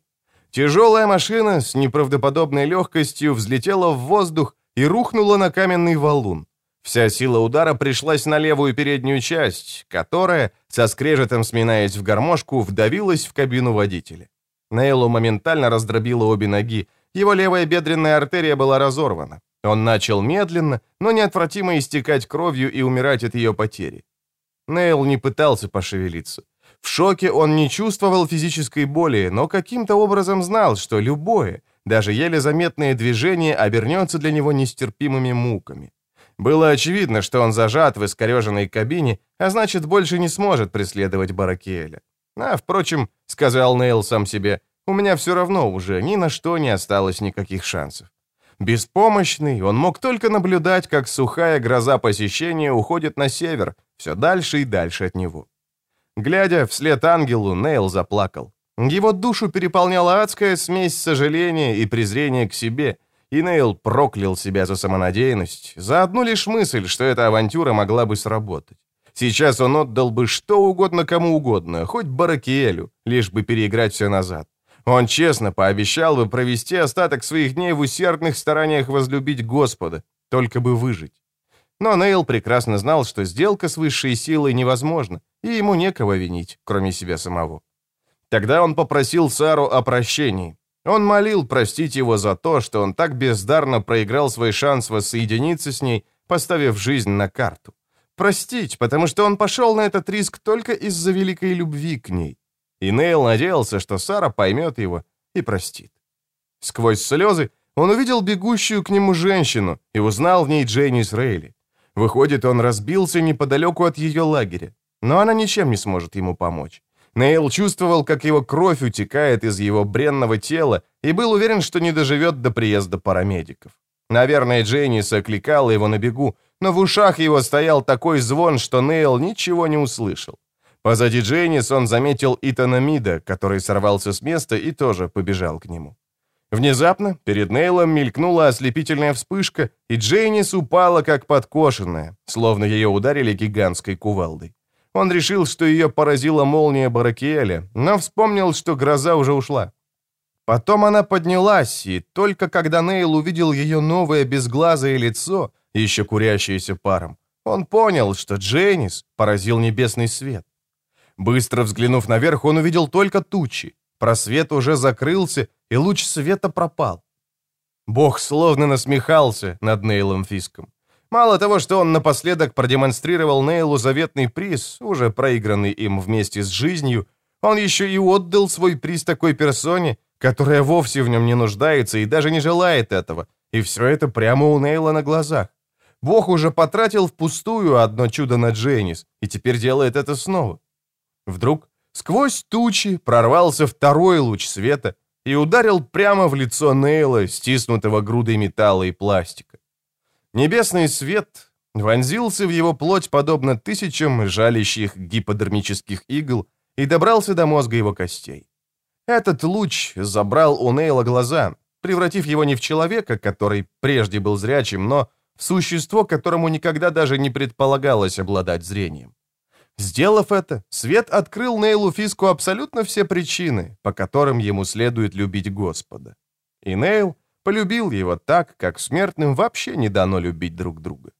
Тяжелая машина с неправдоподобной легкостью взлетела в воздух и рухнула на каменный валун. Вся сила удара пришлась на левую переднюю часть, которая, со скрежетом сминаясь в гармошку, вдавилась в кабину водителя. Нейлу моментально раздробило обе ноги, его левая бедренная артерия была разорвана. Он начал медленно, но неотвратимо истекать кровью и умирать от ее потери. Нейл не пытался пошевелиться. В шоке он не чувствовал физической боли, но каким-то образом знал, что любое, даже еле заметное движение обернется для него нестерпимыми муками. Было очевидно, что он зажат в искореженной кабине, а значит, больше не сможет преследовать Баракиэля. А, впрочем, сказал Нейл сам себе, у меня все равно уже ни на что не осталось никаких шансов. Беспомощный, он мог только наблюдать, как сухая гроза посещения уходит на север, все дальше и дальше от него. Глядя вслед ангелу, Нейл заплакал. Его душу переполняла адская смесь сожаления и презрения к себе, и Нейл проклял себя за самонадеянность, за одну лишь мысль, что эта авантюра могла бы сработать. Сейчас он отдал бы что угодно кому угодно, хоть Баракиэлю, лишь бы переиграть все назад. Он честно пообещал бы провести остаток своих дней в усердных стараниях возлюбить Господа, только бы выжить. Но Нейл прекрасно знал, что сделка с высшей силой невозможна, и ему некого винить, кроме себя самого. Тогда он попросил Сару о прощении. Он молил простить его за то, что он так бездарно проиграл свой шанс воссоединиться с ней, поставив жизнь на карту. Простить, потому что он пошел на этот риск только из-за великой любви к ней. И Нейл надеялся, что Сара поймет его и простит. Сквозь слезы он увидел бегущую к нему женщину и узнал в ней Джейнис Рейли. Выходит, он разбился неподалеку от ее лагеря. Но она ничем не сможет ему помочь. Нейл чувствовал, как его кровь утекает из его бренного тела и был уверен, что не доживет до приезда парамедиков. Наверное, Джейнис окликала его на бегу, но в ушах его стоял такой звон, что Нейл ничего не услышал. Позади Джейнис он заметил Итана Мида, который сорвался с места и тоже побежал к нему. Внезапно перед Нейлом мелькнула ослепительная вспышка, и Джейнис упала как подкошенная, словно ее ударили гигантской кувалдой. Он решил, что ее поразила молния Баракиэля, но вспомнил, что гроза уже ушла. Потом она поднялась, и только когда Нейл увидел ее новое безглазое лицо, еще курящееся паром, он понял, что Дженнис поразил небесный свет. Быстро взглянув наверх, он увидел только тучи. Просвет уже закрылся, и луч света пропал. Бог словно насмехался над Нейлом Фиском. Мало того, что он напоследок продемонстрировал Нейлу заветный приз, уже проигранный им вместе с жизнью, он еще и отдал свой приз такой персоне, которая вовсе в нем не нуждается и даже не желает этого, и все это прямо у Нейла на глазах. Бог уже потратил впустую одно чудо на Дженнис, и теперь делает это снова. Вдруг сквозь тучи прорвался второй луч света и ударил прямо в лицо Нейла, стиснутого грудой металла и пластика. Небесный свет вонзился в его плоть подобно тысячам жалящих гиподермических игл и добрался до мозга его костей. Этот луч забрал у Нейла глаза, превратив его не в человека, который прежде был зрячим, но в существо, которому никогда даже не предполагалось обладать зрением. Сделав это, свет открыл Нейлу Фиску абсолютно все причины, по которым ему следует любить Господа. И Нейл полюбил его так, как смертным вообще не дано любить друг друга.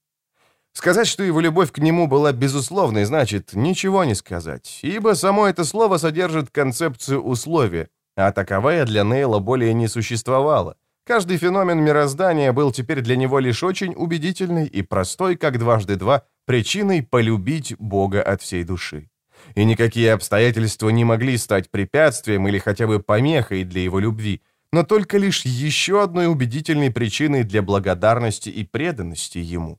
Сказать, что его любовь к нему была безусловной, значит ничего не сказать, ибо само это слово содержит концепцию условия, а таковая для Нейла более не существовала. Каждый феномен мироздания был теперь для него лишь очень убедительной и простой, как дважды два, причиной полюбить Бога от всей души. И никакие обстоятельства не могли стать препятствием или хотя бы помехой для его любви, но только лишь еще одной убедительной причиной для благодарности и преданности ему.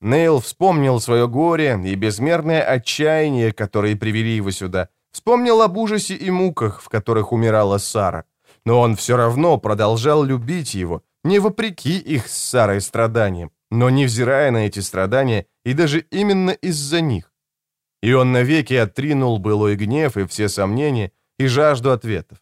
Нейл вспомнил свое горе и безмерное отчаяние, которые привели его сюда. Вспомнил об ужасе и муках, в которых умирала Сара. Но он все равно продолжал любить его, не вопреки их с Сарой страданиям, но невзирая на эти страдания и даже именно из-за них. И он навеки отринул былой гнев и все сомнения и жажду ответов.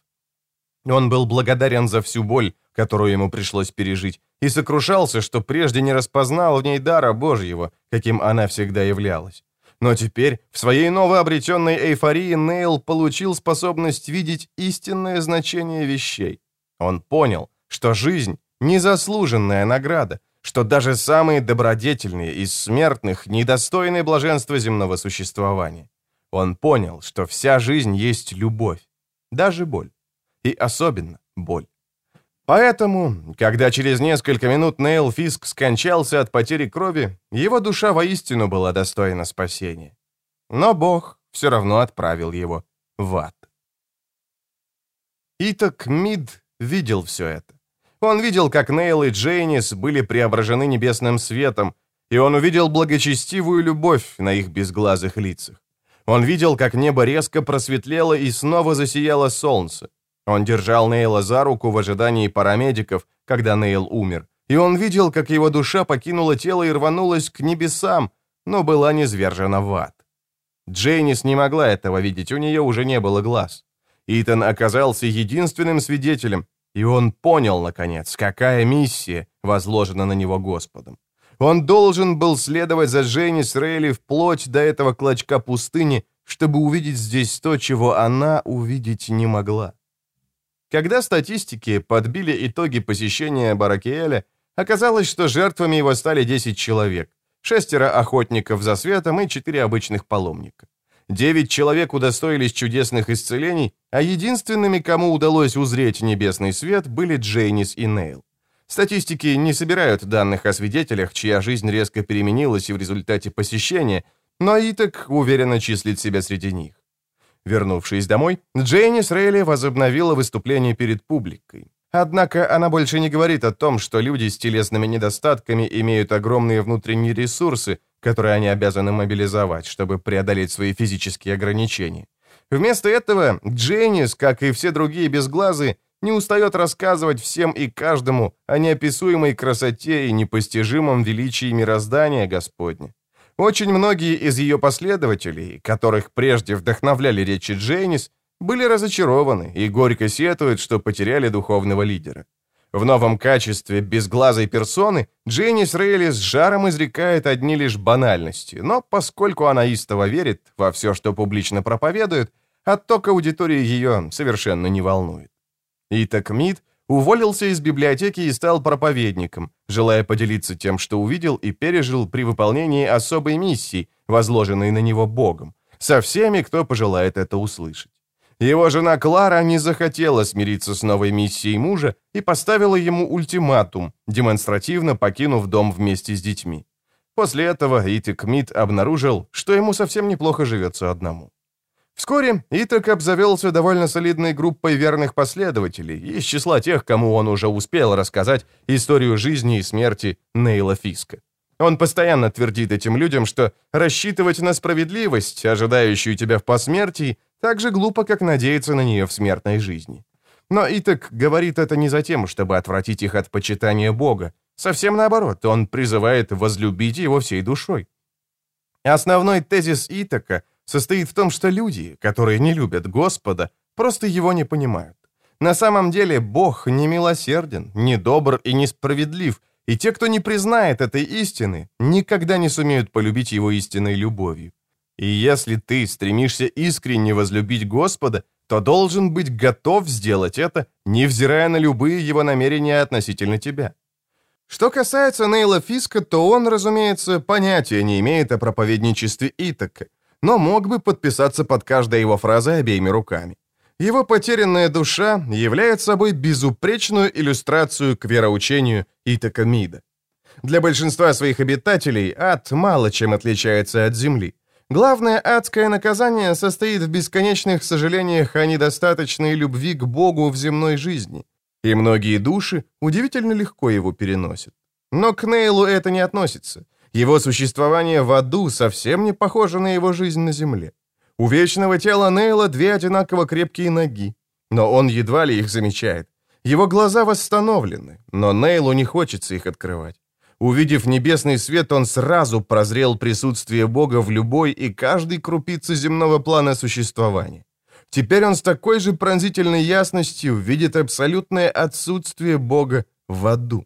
Он был благодарен за всю боль, которую ему пришлось пережить, и сокрушался, что прежде не распознал в ней дара Божьего, каким она всегда являлась. Но теперь, в своей новообретенной эйфории, Нейл получил способность видеть истинное значение вещей. Он понял, что жизнь — незаслуженная награда, что даже самые добродетельные из смертных недостойны блаженства земного существования. Он понял, что вся жизнь есть любовь, даже боль. И особенно боль. Поэтому, когда через несколько минут Нейл Фиск скончался от потери крови, его душа воистину была достойна спасения. Но Бог все равно отправил его в ад. Итак Мид видел все это. Он видел, как Нейл и Джейнис были преображены небесным светом, и он увидел благочестивую любовь на их безглазых лицах. Он видел, как небо резко просветлело и снова засияло солнце. Он держал Нейла за руку в ожидании парамедиков, когда Нейл умер, и он видел, как его душа покинула тело и рванулась к небесам, но была низвержена в ад. Джейнис не могла этого видеть, у нее уже не было глаз. Итан оказался единственным свидетелем, и он понял, наконец, какая миссия возложена на него Господом. Он должен был следовать за Джейнис Рейли вплоть до этого клочка пустыни, чтобы увидеть здесь то, чего она увидеть не могла. Когда статистики подбили итоги посещения Баракиэля, оказалось, что жертвами его стали 10 человек, шестеро охотников за светом и четыре обычных паломника. Девять человек удостоились чудесных исцелений, а единственными, кому удалось узреть небесный свет, были Джейнис и Нейл. Статистики не собирают данных о свидетелях, чья жизнь резко переменилась и в результате посещения, но Итак уверенно числит себя среди них. Вернувшись домой, Джейнис Рейли возобновила выступление перед публикой. Однако она больше не говорит о том, что люди с телесными недостатками имеют огромные внутренние ресурсы, которые они обязаны мобилизовать, чтобы преодолеть свои физические ограничения. Вместо этого Дженнис, как и все другие безглазые, не устает рассказывать всем и каждому о неописуемой красоте и непостижимом величии мироздания Господня. Очень многие из ее последователей, которых прежде вдохновляли речи Джейнис, были разочарованы и горько сетуют, что потеряли духовного лидера. В новом качестве безглазой персоны Дженнис Рейли с жаром изрекает одни лишь банальности, но поскольку она истово верит во все, что публично проповедует, отток аудитории ее совершенно не волнует. Итак Мид уволился из библиотеки и стал проповедником, желая поделиться тем, что увидел и пережил при выполнении особой миссии, возложенной на него Богом, со всеми, кто пожелает это услышать. Его жена Клара не захотела смириться с новой миссией мужа и поставила ему ультиматум, демонстративно покинув дом вместе с детьми. После этого Итик Мид обнаружил, что ему совсем неплохо живется одному. Вскоре Итак обзавелся довольно солидной группой верных последователей из числа тех, кому он уже успел рассказать историю жизни и смерти Нейла Фиска. Он постоянно твердит этим людям, что рассчитывать на справедливость, ожидающую тебя в посмертии, так же глупо, как надеяться на нее в смертной жизни. Но Итак говорит это не за тем, чтобы отвратить их от почитания Бога. Совсем наоборот, он призывает возлюбить его всей душой. Основной тезис Итака — состоит в том, что люди, которые не любят Господа, просто его не понимают. На самом деле Бог не милосерден, не добр и несправедлив, и те, кто не признает этой истины, никогда не сумеют полюбить его истинной любовью. И если ты стремишься искренне возлюбить Господа, то должен быть готов сделать это, невзирая на любые его намерения относительно тебя. Что касается Нейла Фиска, то он, разумеется, понятия не имеет о проповедничестве Итака, но мог бы подписаться под каждой его фразой обеими руками. Его потерянная душа является собой безупречную иллюстрацию к вероучению Итака Мида. Для большинства своих обитателей ад мало чем отличается от земли. Главное адское наказание состоит в бесконечных сожалениях о недостаточной любви к Богу в земной жизни. И многие души удивительно легко его переносят. Но к Нейлу это не относится. Его существование в аду совсем не похоже на его жизнь на земле. У вечного тела Нейла две одинаково крепкие ноги, но он едва ли их замечает. Его глаза восстановлены, но Нейлу не хочется их открывать. Увидев небесный свет, он сразу прозрел присутствие Бога в любой и каждой крупице земного плана существования. Теперь он с такой же пронзительной ясностью видит абсолютное отсутствие Бога в аду.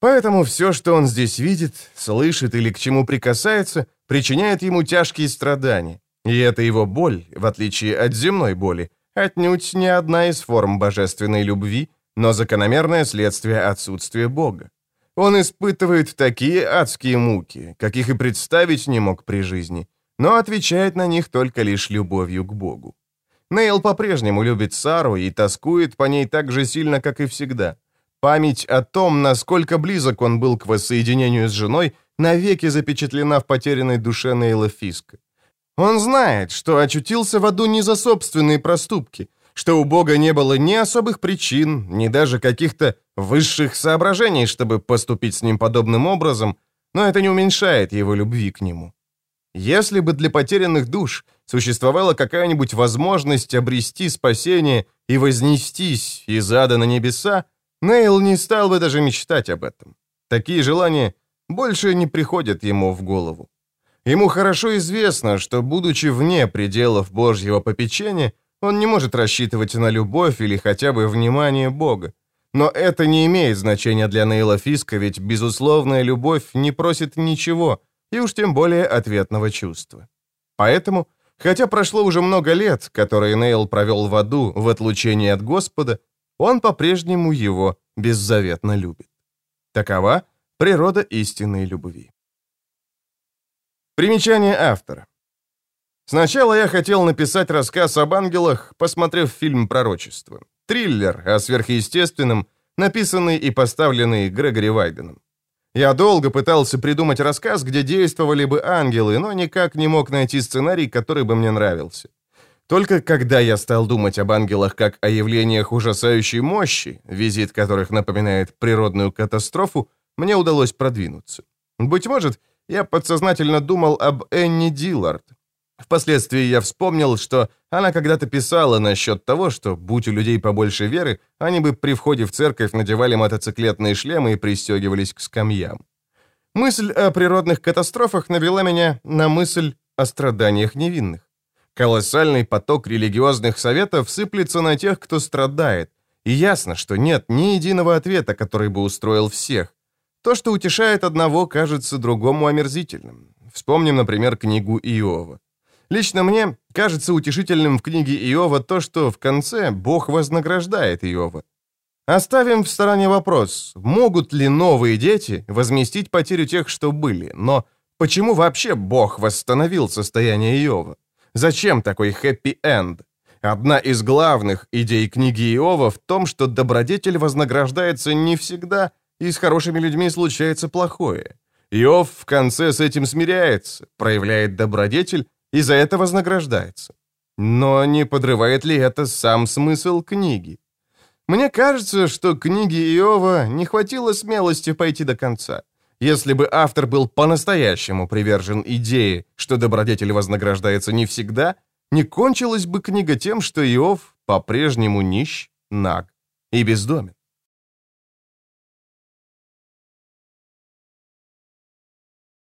Поэтому все, что он здесь видит, слышит или к чему прикасается, причиняет ему тяжкие страдания. И это его боль, в отличие от земной боли, отнюдь не одна из форм божественной любви, но закономерное следствие отсутствия Бога. Он испытывает такие адские муки, каких и представить не мог при жизни, но отвечает на них только лишь любовью к Богу. Нейл по-прежнему любит Сару и тоскует по ней так же сильно, как и всегда. Память о том, насколько близок он был к воссоединению с женой, навеки запечатлена в потерянной душе Нейла Фиска. Он знает, что очутился в аду не за собственные проступки, что у Бога не было ни особых причин, ни даже каких-то высших соображений, чтобы поступить с ним подобным образом, но это не уменьшает его любви к нему. Если бы для потерянных душ существовала какая-нибудь возможность обрести спасение и вознестись из ада на небеса, Нейл не стал бы даже мечтать об этом. Такие желания больше не приходят ему в голову. Ему хорошо известно, что, будучи вне пределов Божьего попечения, он не может рассчитывать на любовь или хотя бы внимание Бога. Но это не имеет значения для Нейла Фиска, ведь безусловная любовь не просит ничего, и уж тем более ответного чувства. Поэтому, хотя прошло уже много лет, которые Нейл провел в аду в отлучении от Господа, он по-прежнему его беззаветно любит. Такова природа истинной любви. Примечание автора. Сначала я хотел написать рассказ об ангелах, посмотрев фильм «Пророчество». Триллер о сверхъестественном, написанный и поставленный Грегори Вайденом. Я долго пытался придумать рассказ, где действовали бы ангелы, но никак не мог найти сценарий, который бы мне нравился. Только когда я стал думать об ангелах как о явлениях ужасающей мощи, визит которых напоминает природную катастрофу, мне удалось продвинуться. Быть может, я подсознательно думал об Энни Диллард. Впоследствии я вспомнил, что она когда-то писала насчет того, что, будь у людей побольше веры, они бы при входе в церковь надевали мотоциклетные шлемы и пристегивались к скамьям. Мысль о природных катастрофах навела меня на мысль о страданиях невинных. Колоссальный поток религиозных советов сыплется на тех, кто страдает, и ясно, что нет ни единого ответа, который бы устроил всех. То, что утешает одного, кажется другому омерзительным. Вспомним, например, книгу Иова. Лично мне кажется утешительным в книге Иова то, что в конце Бог вознаграждает Иова. Оставим в стороне вопрос, могут ли новые дети возместить потерю тех, что были, но почему вообще Бог восстановил состояние Иова? Зачем такой хэппи-энд? Одна из главных идей книги Иова в том, что добродетель вознаграждается не всегда, и с хорошими людьми случается плохое. Иов в конце с этим смиряется, проявляет добродетель и за это вознаграждается. Но не подрывает ли это сам смысл книги? Мне кажется, что книге Иова не хватило смелости пойти до конца. Если бы автор был по-настоящему привержен идее, что добродетель вознаграждается не всегда, не кончилась бы книга тем, что Иов по-прежнему нищ, наг и бездомен.